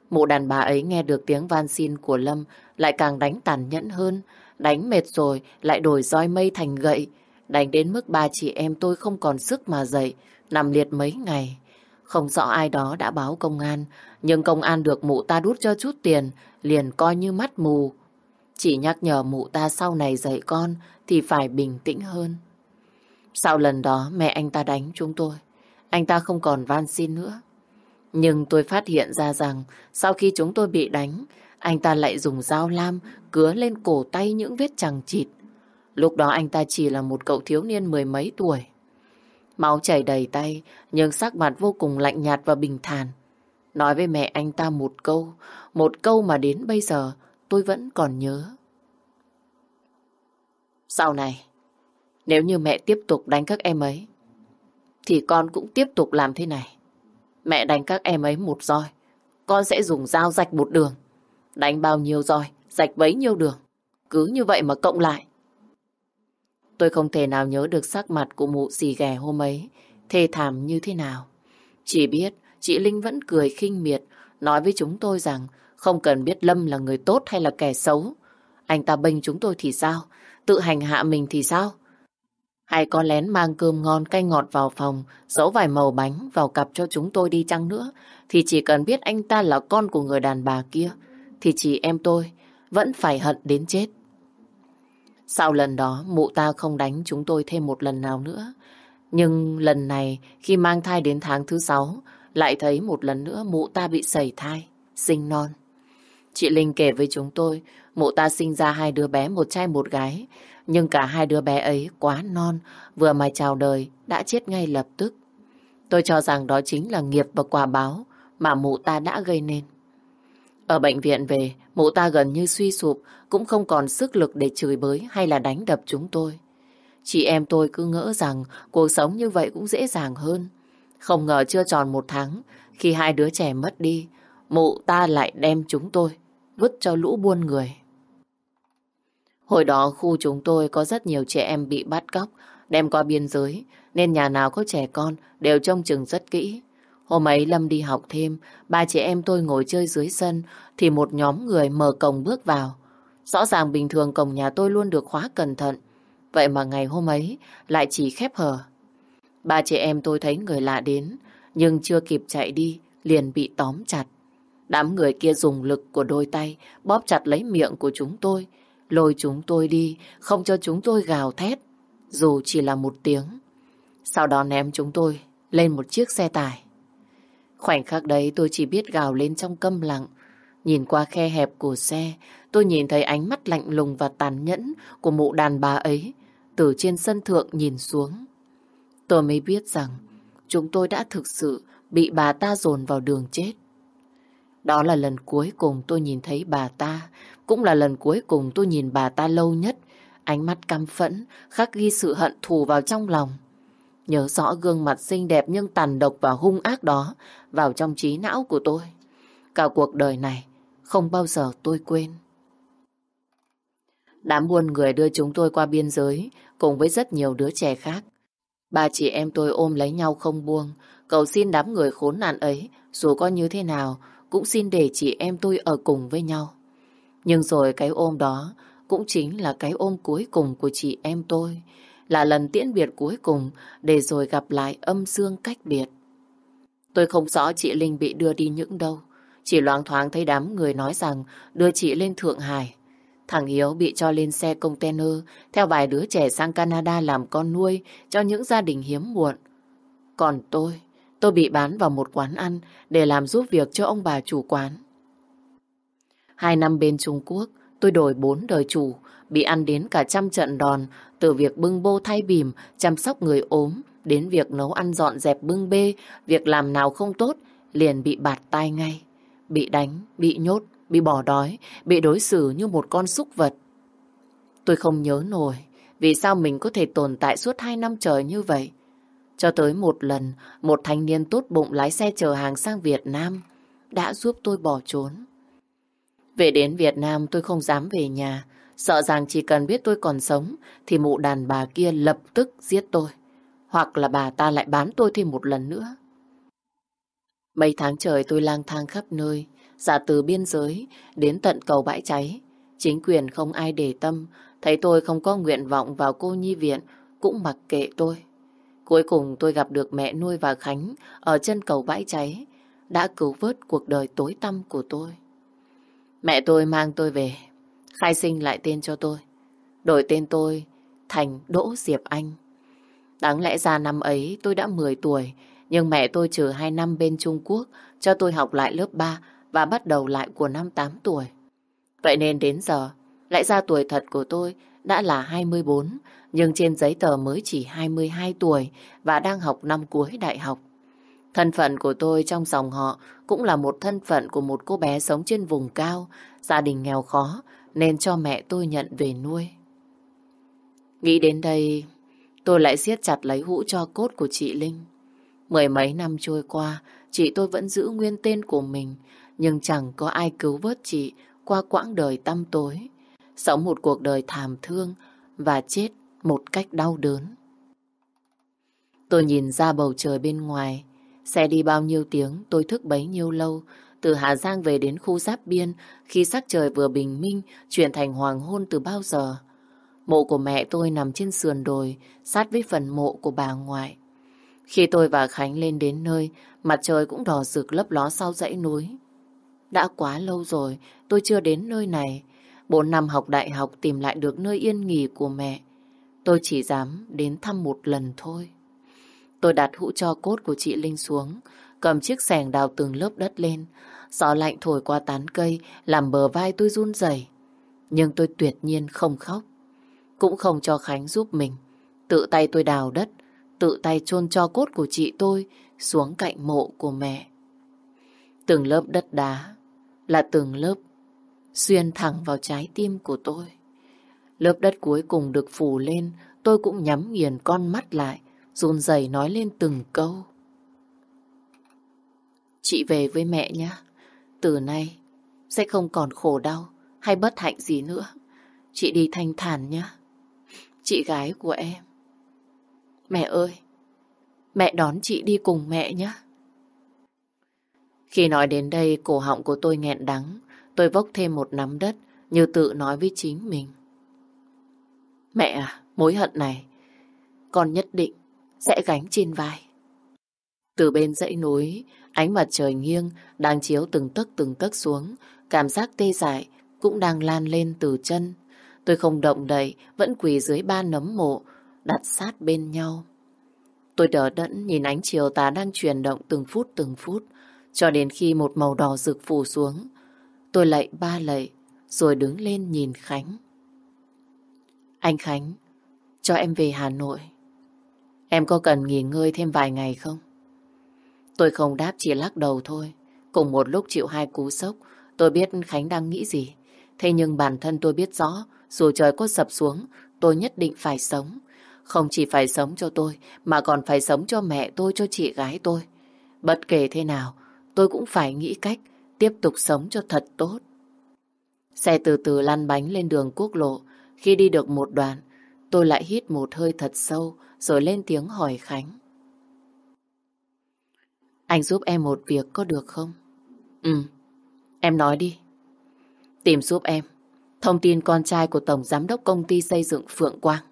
Mụ đàn bà ấy nghe được tiếng van xin của Lâm lại càng đánh tàn nhẫn hơn. Đánh mệt rồi lại đổi roi mây thành gậy. Đánh đến mức ba chị em tôi không còn sức mà dậy, nằm liệt mấy ngày. Không rõ ai đó đã báo công an, nhưng công an được mụ ta đút cho chút tiền, liền coi như mắt mù. Chỉ nhắc nhở mụ ta sau này dạy con thì phải bình tĩnh hơn. Sau lần đó mẹ anh ta đánh chúng tôi, anh ta không còn van xin nữa. Nhưng tôi phát hiện ra rằng sau khi chúng tôi bị đánh, anh ta lại dùng dao lam cứa lên cổ tay những vết chằng chịt. Lúc đó anh ta chỉ là một cậu thiếu niên mười mấy tuổi. Máu chảy đầy tay, nhưng sắc mặt vô cùng lạnh nhạt và bình thản. Nói với mẹ anh ta một câu, một câu mà đến bây giờ tôi vẫn còn nhớ. Sau này, nếu như mẹ tiếp tục đánh các em ấy, thì con cũng tiếp tục làm thế này. Mẹ đánh các em ấy một roi, con sẽ dùng dao rạch một đường. Đánh bao nhiêu roi, rạch bấy nhiêu đường. Cứ như vậy mà cộng lại. Tôi không thể nào nhớ được sắc mặt của mụ xì ghè hôm ấy, thê thảm như thế nào. Chỉ biết chị Linh vẫn cười khinh miệt, nói với chúng tôi rằng không cần biết Lâm là người tốt hay là kẻ xấu. Anh ta bênh chúng tôi thì sao? Tự hành hạ mình thì sao? Hay có lén mang cơm ngon cay ngọt vào phòng, dẫu vài màu bánh vào cặp cho chúng tôi đi chăng nữa, thì chỉ cần biết anh ta là con của người đàn bà kia, thì chị em tôi vẫn phải hận đến chết. Sau lần đó, mụ ta không đánh chúng tôi thêm một lần nào nữa. Nhưng lần này, khi mang thai đến tháng thứ sáu, lại thấy một lần nữa mụ ta bị sẩy thai, sinh non. Chị Linh kể với chúng tôi, mụ ta sinh ra hai đứa bé, một trai một gái. Nhưng cả hai đứa bé ấy quá non, vừa mà chào đời, đã chết ngay lập tức. Tôi cho rằng đó chính là nghiệp và quả báo mà mụ ta đã gây nên. Ở bệnh viện về, mụ ta gần như suy sụp, cũng không còn sức lực để chửi bới hay là đánh đập chúng tôi. Chị em tôi cứ ngỡ rằng cuộc sống như vậy cũng dễ dàng hơn. Không ngờ chưa tròn một tháng, khi hai đứa trẻ mất đi, mụ ta lại đem chúng tôi vứt cho lũ buôn người. Hồi đó khu chúng tôi có rất nhiều trẻ em bị bắt cóc, đem qua biên giới, nên nhà nào có trẻ con đều trông chừng rất kỹ. Hôm ấy Lâm đi học thêm, ba chị em tôi ngồi chơi dưới sân, thì một nhóm người mở cổng bước vào. Rõ ràng bình thường cổng nhà tôi luôn được khóa cẩn thận, vậy mà ngày hôm ấy lại chỉ khép hờ. Ba chị em tôi thấy người lạ đến, nhưng chưa kịp chạy đi, liền bị tóm chặt. Đám người kia dùng lực của đôi tay bóp chặt lấy miệng của chúng tôi, lôi chúng tôi đi, không cho chúng tôi gào thét, dù chỉ là một tiếng. Sau đó ném chúng tôi lên một chiếc xe tải. Khoảnh khắc đấy tôi chỉ biết gào lên trong câm lặng. Nhìn qua khe hẹp của xe, tôi nhìn thấy ánh mắt lạnh lùng và tàn nhẫn của mụ đàn bà ấy từ trên sân thượng nhìn xuống. Tôi mới biết rằng chúng tôi đã thực sự bị bà ta dồn vào đường chết. Đó là lần cuối cùng tôi nhìn thấy bà ta, cũng là lần cuối cùng tôi nhìn bà ta lâu nhất. Ánh mắt căm phẫn, khắc ghi sự hận thù vào trong lòng. Nhớ rõ gương mặt xinh đẹp nhưng tàn độc và hung ác đó vào trong trí não của tôi. Cả cuộc đời này không bao giờ tôi quên. Đám buôn người đưa chúng tôi qua biên giới cùng với rất nhiều đứa trẻ khác. Ba chị em tôi ôm lấy nhau không buông, cầu xin đám người khốn nạn ấy, dù có như thế nào, cũng xin để chị em tôi ở cùng với nhau. Nhưng rồi cái ôm đó cũng chính là cái ôm cuối cùng của chị em tôi, là lần tiễn biệt cuối cùng để rồi gặp lại âm dương cách biệt. Tôi không rõ chị Linh bị đưa đi những đâu, chỉ loáng thoáng thấy đám người nói rằng đưa chị lên Thượng Hải. Thằng Hiếu bị cho lên xe container theo vài đứa trẻ sang Canada làm con nuôi cho những gia đình hiếm muộn. Còn tôi, tôi bị bán vào một quán ăn để làm giúp việc cho ông bà chủ quán. Hai năm bên Trung Quốc, tôi đổi bốn đời chủ, bị ăn đến cả trăm trận đòn, từ việc bưng bô thay bìm, chăm sóc người ốm, đến việc nấu ăn dọn dẹp bưng bê, việc làm nào không tốt, liền bị bạt tai ngay. Bị đánh, bị nhốt, bị bỏ đói, bị đối xử như một con súc vật. Tôi không nhớ nổi vì sao mình có thể tồn tại suốt hai năm trời như vậy. Cho tới một lần, một thanh niên tốt bụng lái xe chở hàng sang Việt Nam. đã giúp tôi bỏ trốn. Về đến Việt Nam tôi không dám về nhà, sợ rằng chỉ cần biết tôi còn sống thì mụ đàn bà kia lập tức giết tôi. Hoặc là bà ta lại bán tôi thêm một lần nữa. Mấy tháng trời tôi lang thang khắp nơi, giả từ biên giới đến tận cầu bãi cháy. Chính quyền không ai để tâm, thấy tôi không có nguyện vọng vào cô nhi viện, cũng mặc kệ tôi. Cuối cùng tôi gặp được mẹ nuôi và Khánh ở chân cầu bãi cháy, đã cứu vớt cuộc đời tối tăm của tôi. Mẹ tôi mang tôi về, khai sinh lại tên cho tôi. Đổi tên tôi thành Đỗ Diệp Anh. Đáng lẽ ra năm ấy tôi đã 10 tuổi, nhưng mẹ tôi trừ 2 năm bên Trung Quốc cho tôi học lại lớp 3 và bắt đầu lại của năm 8 tuổi. Vậy nên đến giờ, lại ra tuổi thật của tôi đã là 24, nhưng trên giấy tờ mới chỉ 22 tuổi và đang học năm cuối đại học. Thân phận của tôi trong dòng họ cũng là một thân phận của một cô bé sống trên vùng cao, gia đình nghèo khó nên cho mẹ tôi nhận về nuôi. Nghĩ đến đây, tôi lại siết chặt lấy hũ cho cốt của chị Linh. Mười mấy năm trôi qua, chị tôi vẫn giữ nguyên tên của mình, nhưng chẳng có ai cứu vớt chị qua quãng đời tăm tối, sống một cuộc đời thảm thương và chết một cách đau đớn. Tôi nhìn ra bầu trời bên ngoài, xe đi bao nhiêu tiếng tôi thức bấy nhiêu lâu, từ Hà Giang về đến khu giáp biên khi sắc trời vừa bình minh chuyển thành hoàng hôn từ bao giờ. Mộ của mẹ tôi nằm trên sườn đồi sát với phần mộ của bà ngoại. Khi tôi và Khánh lên đến nơi, mặt trời cũng đỏ rực lấp ló sau dãy núi. Đã quá lâu rồi, tôi chưa đến nơi này. Bốn năm học đại học tìm lại được nơi yên nghỉ của mẹ. Tôi chỉ dám đến thăm một lần thôi. Tôi đặt hũ cho cốt của chị Linh xuống, cầm chiếc xẻng đào từng lớp đất lên. Gió lạnh thổi qua tán cây, làm bờ vai tôi run rẩy. Nhưng tôi tuyệt nhiên không khóc. Cũng không cho Khánh giúp mình. Tự tay tôi đào đất, tự tay chôn cho cốt của chị tôi xuống cạnh mộ của mẹ. Từng lớp đất đá là từng lớp xuyên thẳng vào trái tim của tôi. Lớp đất cuối cùng được phủ lên, tôi cũng nhắm nghiền con mắt lại, run rẩy nói lên từng câu. Chị về với mẹ nhé. Từ nay sẽ không còn khổ đau hay bất hạnh gì nữa. Chị đi thanh thản nhé. Chị gái của em. Mẹ ơi, mẹ đón chị đi cùng mẹ nhé. Khi nói đến đây, cổ họng của tôi nghẹn đắng. Tôi vốc thêm một nắm đất, như tự nói với chính mình. Mẹ à, mối hận này, con nhất định sẽ gánh trên vai. Từ bên dãy núi, ánh mặt trời nghiêng đang chiếu từng tấc từng tấc xuống, cảm giác tê dại cũng đang lan lên từ chân. Tôi không động đậy, vẫn quỳ dưới ba nấm mộ, đặt sát bên nhau. Tôi đỡ đẫn nhìn ánh chiều tà đang chuyển động từng phút từng phút, cho đến khi một màu đỏ rực phủ xuống. Tôi lạy ba lạy, rồi đứng lên nhìn Khánh. Anh Khánh, cho em về Hà Nội. Em có cần nghỉ ngơi thêm vài ngày không? Tôi không đáp chỉ lắc đầu thôi. Cùng một lúc chịu hai cú sốc, tôi biết Khánh đang nghĩ gì. Thế nhưng bản thân tôi biết rõ, dù trời có sập xuống, tôi nhất định phải sống. Không chỉ phải sống cho tôi, mà còn phải sống cho mẹ tôi, cho chị gái tôi. Bất kể thế nào, tôi cũng phải nghĩ cách tiếp tục sống cho thật tốt. Xe từ từ lăn bánh lên đường quốc lộ. Khi đi được một đoạn, tôi lại hít một hơi thật sâu rồi lên tiếng hỏi Khánh. Anh giúp em một việc có được không? Ừ, em nói đi. Tìm giúp em thông tin con trai của Tổng Giám đốc Công ty Xây dựng Phượng Quang.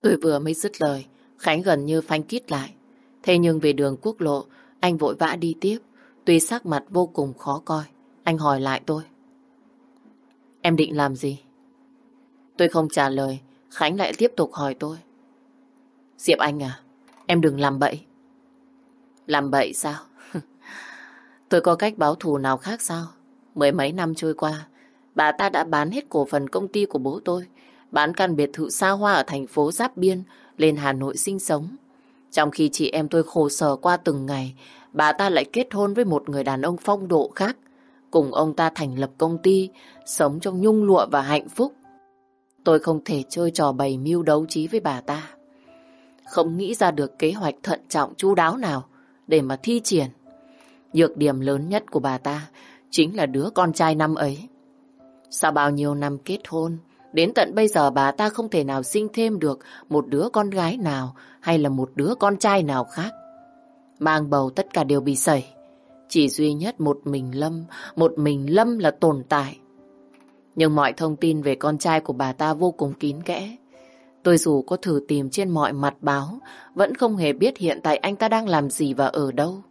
Tôi vừa mới dứt lời, Khánh gần như phanh kít lại. Thế nhưng về đường quốc lộ, anh vội vã đi tiếp, tuy sắc mặt vô cùng khó coi. Anh hỏi lại tôi. Em định làm gì? Tôi không trả lời, Khánh lại tiếp tục hỏi tôi. Diệp Anh à, em đừng làm bậy. Làm bậy sao? tôi có cách báo thù nào khác sao? Mười mấy năm trôi qua, bà ta đã bán hết cổ phần công ty của bố tôi, bán căn biệt thự xa hoa ở thành phố Giáp Biên lên Hà Nội sinh sống. Trong khi chị em tôi khổ sở qua từng ngày, bà ta lại kết hôn với một người đàn ông phong độ khác. Cùng ông ta thành lập công ty, sống trong nhung lụa và hạnh phúc. Tôi không thể chơi trò bày mưu đấu trí với bà ta. Không nghĩ ra được kế hoạch thận trọng chu đáo nào để mà thi triển. Nhược điểm lớn nhất của bà ta chính là đứa con trai năm ấy. Sau bao nhiêu năm kết hôn, đến tận bây giờ bà ta không thể nào sinh thêm được một đứa con gái nào hay là một đứa con trai nào khác. Mang bầu tất cả đều bị sẩy. Chỉ duy nhất một mình Lâm, một mình Lâm là tồn tại. Nhưng mọi thông tin về con trai của bà ta vô cùng kín kẽ. Tôi dù có thử tìm trên mọi mặt báo, vẫn không hề biết hiện tại anh ta đang làm gì và ở đâu.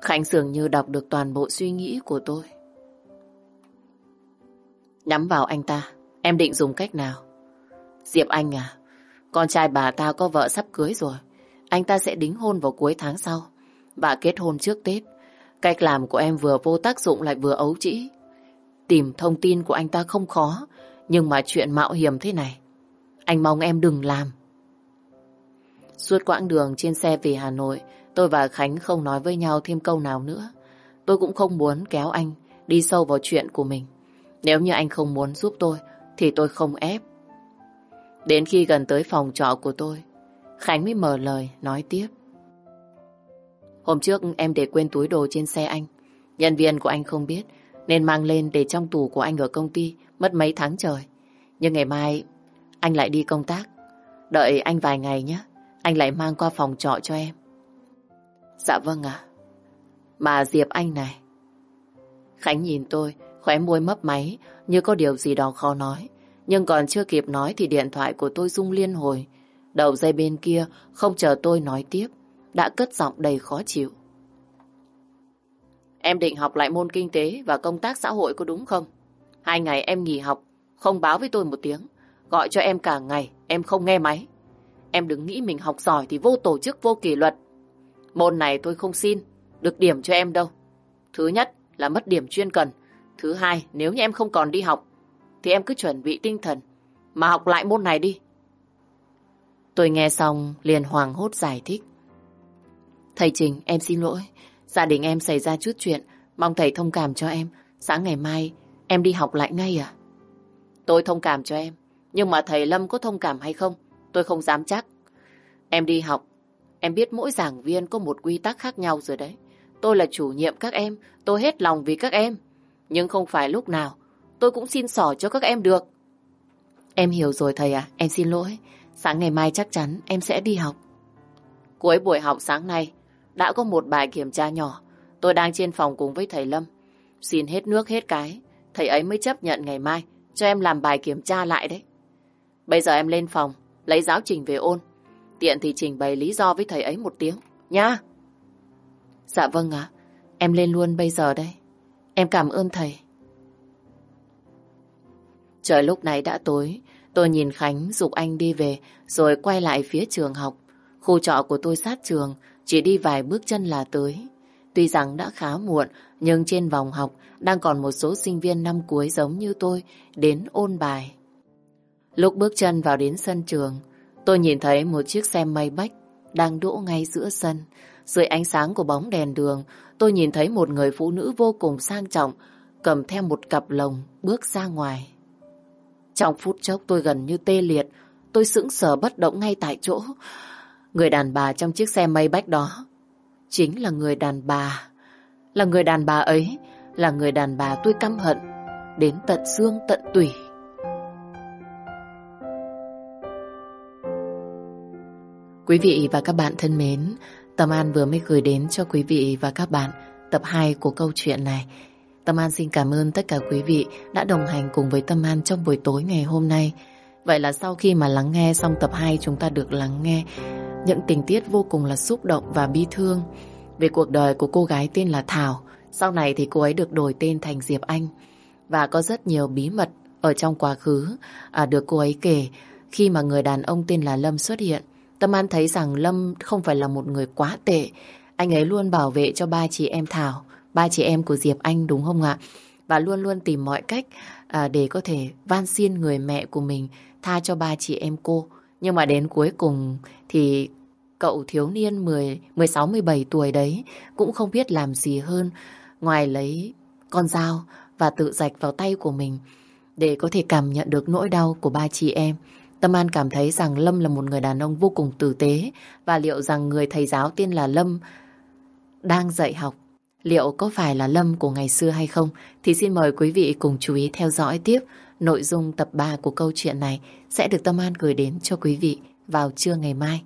Khánh dường như đọc được toàn bộ suy nghĩ của tôi. Nhắm vào anh ta, em định dùng cách nào? Diệp Anh à, con trai bà ta có vợ sắp cưới rồi. Anh ta sẽ đính hôn vào cuối tháng sau và kết hôn trước Tết. Cách làm của em vừa vô tác dụng lại vừa ấu trĩ. Tìm thông tin của anh ta không khó, nhưng mà chuyện mạo hiểm thế này, anh mong em đừng làm. Suốt quãng đường trên xe về Hà Nội, tôi và Khánh không nói với nhau thêm câu nào nữa. Tôi cũng không muốn kéo anh đi sâu vào chuyện của mình. Nếu như anh không muốn giúp tôi, thì tôi không ép. Đến khi gần tới phòng trọ của tôi, Khánh mới mở lời, nói tiếp. Hôm trước em để quên túi đồ trên xe anh. Nhân viên của anh không biết, nên mang lên để trong tủ của anh ở công ty, mất mấy tháng trời. Nhưng ngày mai, anh lại đi công tác. Đợi anh vài ngày nhé, anh lại mang qua phòng trọ cho em. Dạ vâng ạ. Mà Diệp anh này. Khánh nhìn tôi, khóe môi mấp máy, như có điều gì đó khó nói. Nhưng còn chưa kịp nói thì điện thoại của tôi rung liên hồi. Đầu dây bên kia không chờ tôi nói tiếp, đã cất giọng đầy khó chịu. Em định học lại môn kinh tế và công tác xã hội có đúng không? Hai ngày em nghỉ học, không báo với tôi một tiếng. Gọi cho em cả ngày, em không nghe máy. Em đừng nghĩ mình học giỏi thì vô tổ chức, vô kỷ luật. Môn này tôi không xin, được điểm cho em đâu. Thứ nhất là mất điểm chuyên cần. Thứ hai, nếu như em không còn đi học, thì em cứ chuẩn bị tinh thần, mà học lại môn này đi. Tôi nghe xong liền hoàng hốt giải thích. Thầy Trình, em xin lỗi. Gia đình em xảy ra chút chuyện, mong thầy thông cảm cho em. Sáng ngày mai, em đi học lại ngay à? Tôi thông cảm cho em, nhưng mà thầy Lâm có thông cảm hay không? Tôi không dám chắc. Em đi học, em biết mỗi giảng viên có một quy tắc khác nhau rồi đấy. Tôi là chủ nhiệm các em, tôi hết lòng vì các em. Nhưng không phải lúc nào tôi cũng xin sỏ cho các em được. Em hiểu rồi thầy à, em xin lỗi. Sáng ngày mai chắc chắn em sẽ đi học. Cuối buổi học sáng nay, đã có một bài kiểm tra nhỏ. Tôi đang trên phòng cùng với thầy Lâm. Xin hết nước hết cái. Thầy ấy mới chấp nhận ngày mai cho em làm bài kiểm tra lại đấy. Bây giờ em lên phòng, lấy giáo trình về ôn. Tiện thì trình bày lý do với thầy ấy một tiếng, nha. Dạ vâng ạ, em lên luôn bây giờ đây. Em cảm ơn thầy. Trời lúc này đã tối, tôi nhìn Khánh dục anh đi về rồi quay lại phía trường học. Khu trọ của tôi sát trường, chỉ đi vài bước chân là tới. Tuy rằng đã khá muộn, nhưng trên vòng học đang còn một số sinh viên năm cuối giống như tôi đến ôn bài. Lúc bước chân vào đến sân trường, tôi nhìn thấy một chiếc xe mây bách đang đỗ ngay giữa sân. Dưới ánh sáng của bóng đèn đường, tôi nhìn thấy một người phụ nữ vô cùng sang trọng, cầm theo một cặp lồng bước ra ngoài. Trong phút chốc tôi gần như tê liệt, tôi sững sờ bất động ngay tại chỗ. Người đàn bà trong chiếc xe mây bách đó chính là người đàn bà. Là người đàn bà ấy, là người đàn bà tôi căm hận đến tận xương tận tủy. Quý vị và các bạn thân mến, Tâm An vừa mới gửi đến cho quý vị và các bạn tập 2 của câu chuyện này. Tâm An xin cảm ơn tất cả quý vị đã đồng hành cùng với Tâm An trong buổi tối ngày hôm nay. Vậy là sau khi mà lắng nghe xong tập 2 chúng ta được lắng nghe những tình tiết vô cùng là xúc động và bi thương về cuộc đời của cô gái tên là Thảo. Sau này thì cô ấy được đổi tên thành Diệp Anh và có rất nhiều bí mật ở trong quá khứ à, được cô ấy kể khi mà người đàn ông tên là Lâm xuất hiện. Tâm An thấy rằng Lâm không phải là một người quá tệ. Anh ấy luôn bảo vệ cho ba chị em Thảo, ba chị em của Diệp Anh đúng không ạ? Và luôn luôn tìm mọi cách à, để có thể van xin người mẹ của mình tha cho ba chị em cô. Nhưng mà đến cuối cùng thì cậu thiếu niên 10, 16-17 tuổi đấy cũng không biết làm gì hơn ngoài lấy con dao và tự rạch vào tay của mình để có thể cảm nhận được nỗi đau của ba chị em. Tâm An cảm thấy rằng Lâm là một người đàn ông vô cùng tử tế và liệu rằng người thầy giáo tên là Lâm đang dạy học liệu có phải là Lâm của ngày xưa hay không thì xin mời quý vị cùng chú ý theo dõi tiếp nội dung tập 3 của câu chuyện này sẽ được Tâm An gửi đến cho quý vị vào trưa ngày mai.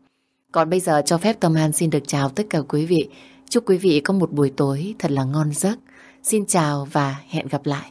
Còn bây giờ cho phép Tâm An xin được chào tất cả quý vị. Chúc quý vị có một buổi tối thật là ngon giấc. Xin chào và hẹn gặp lại.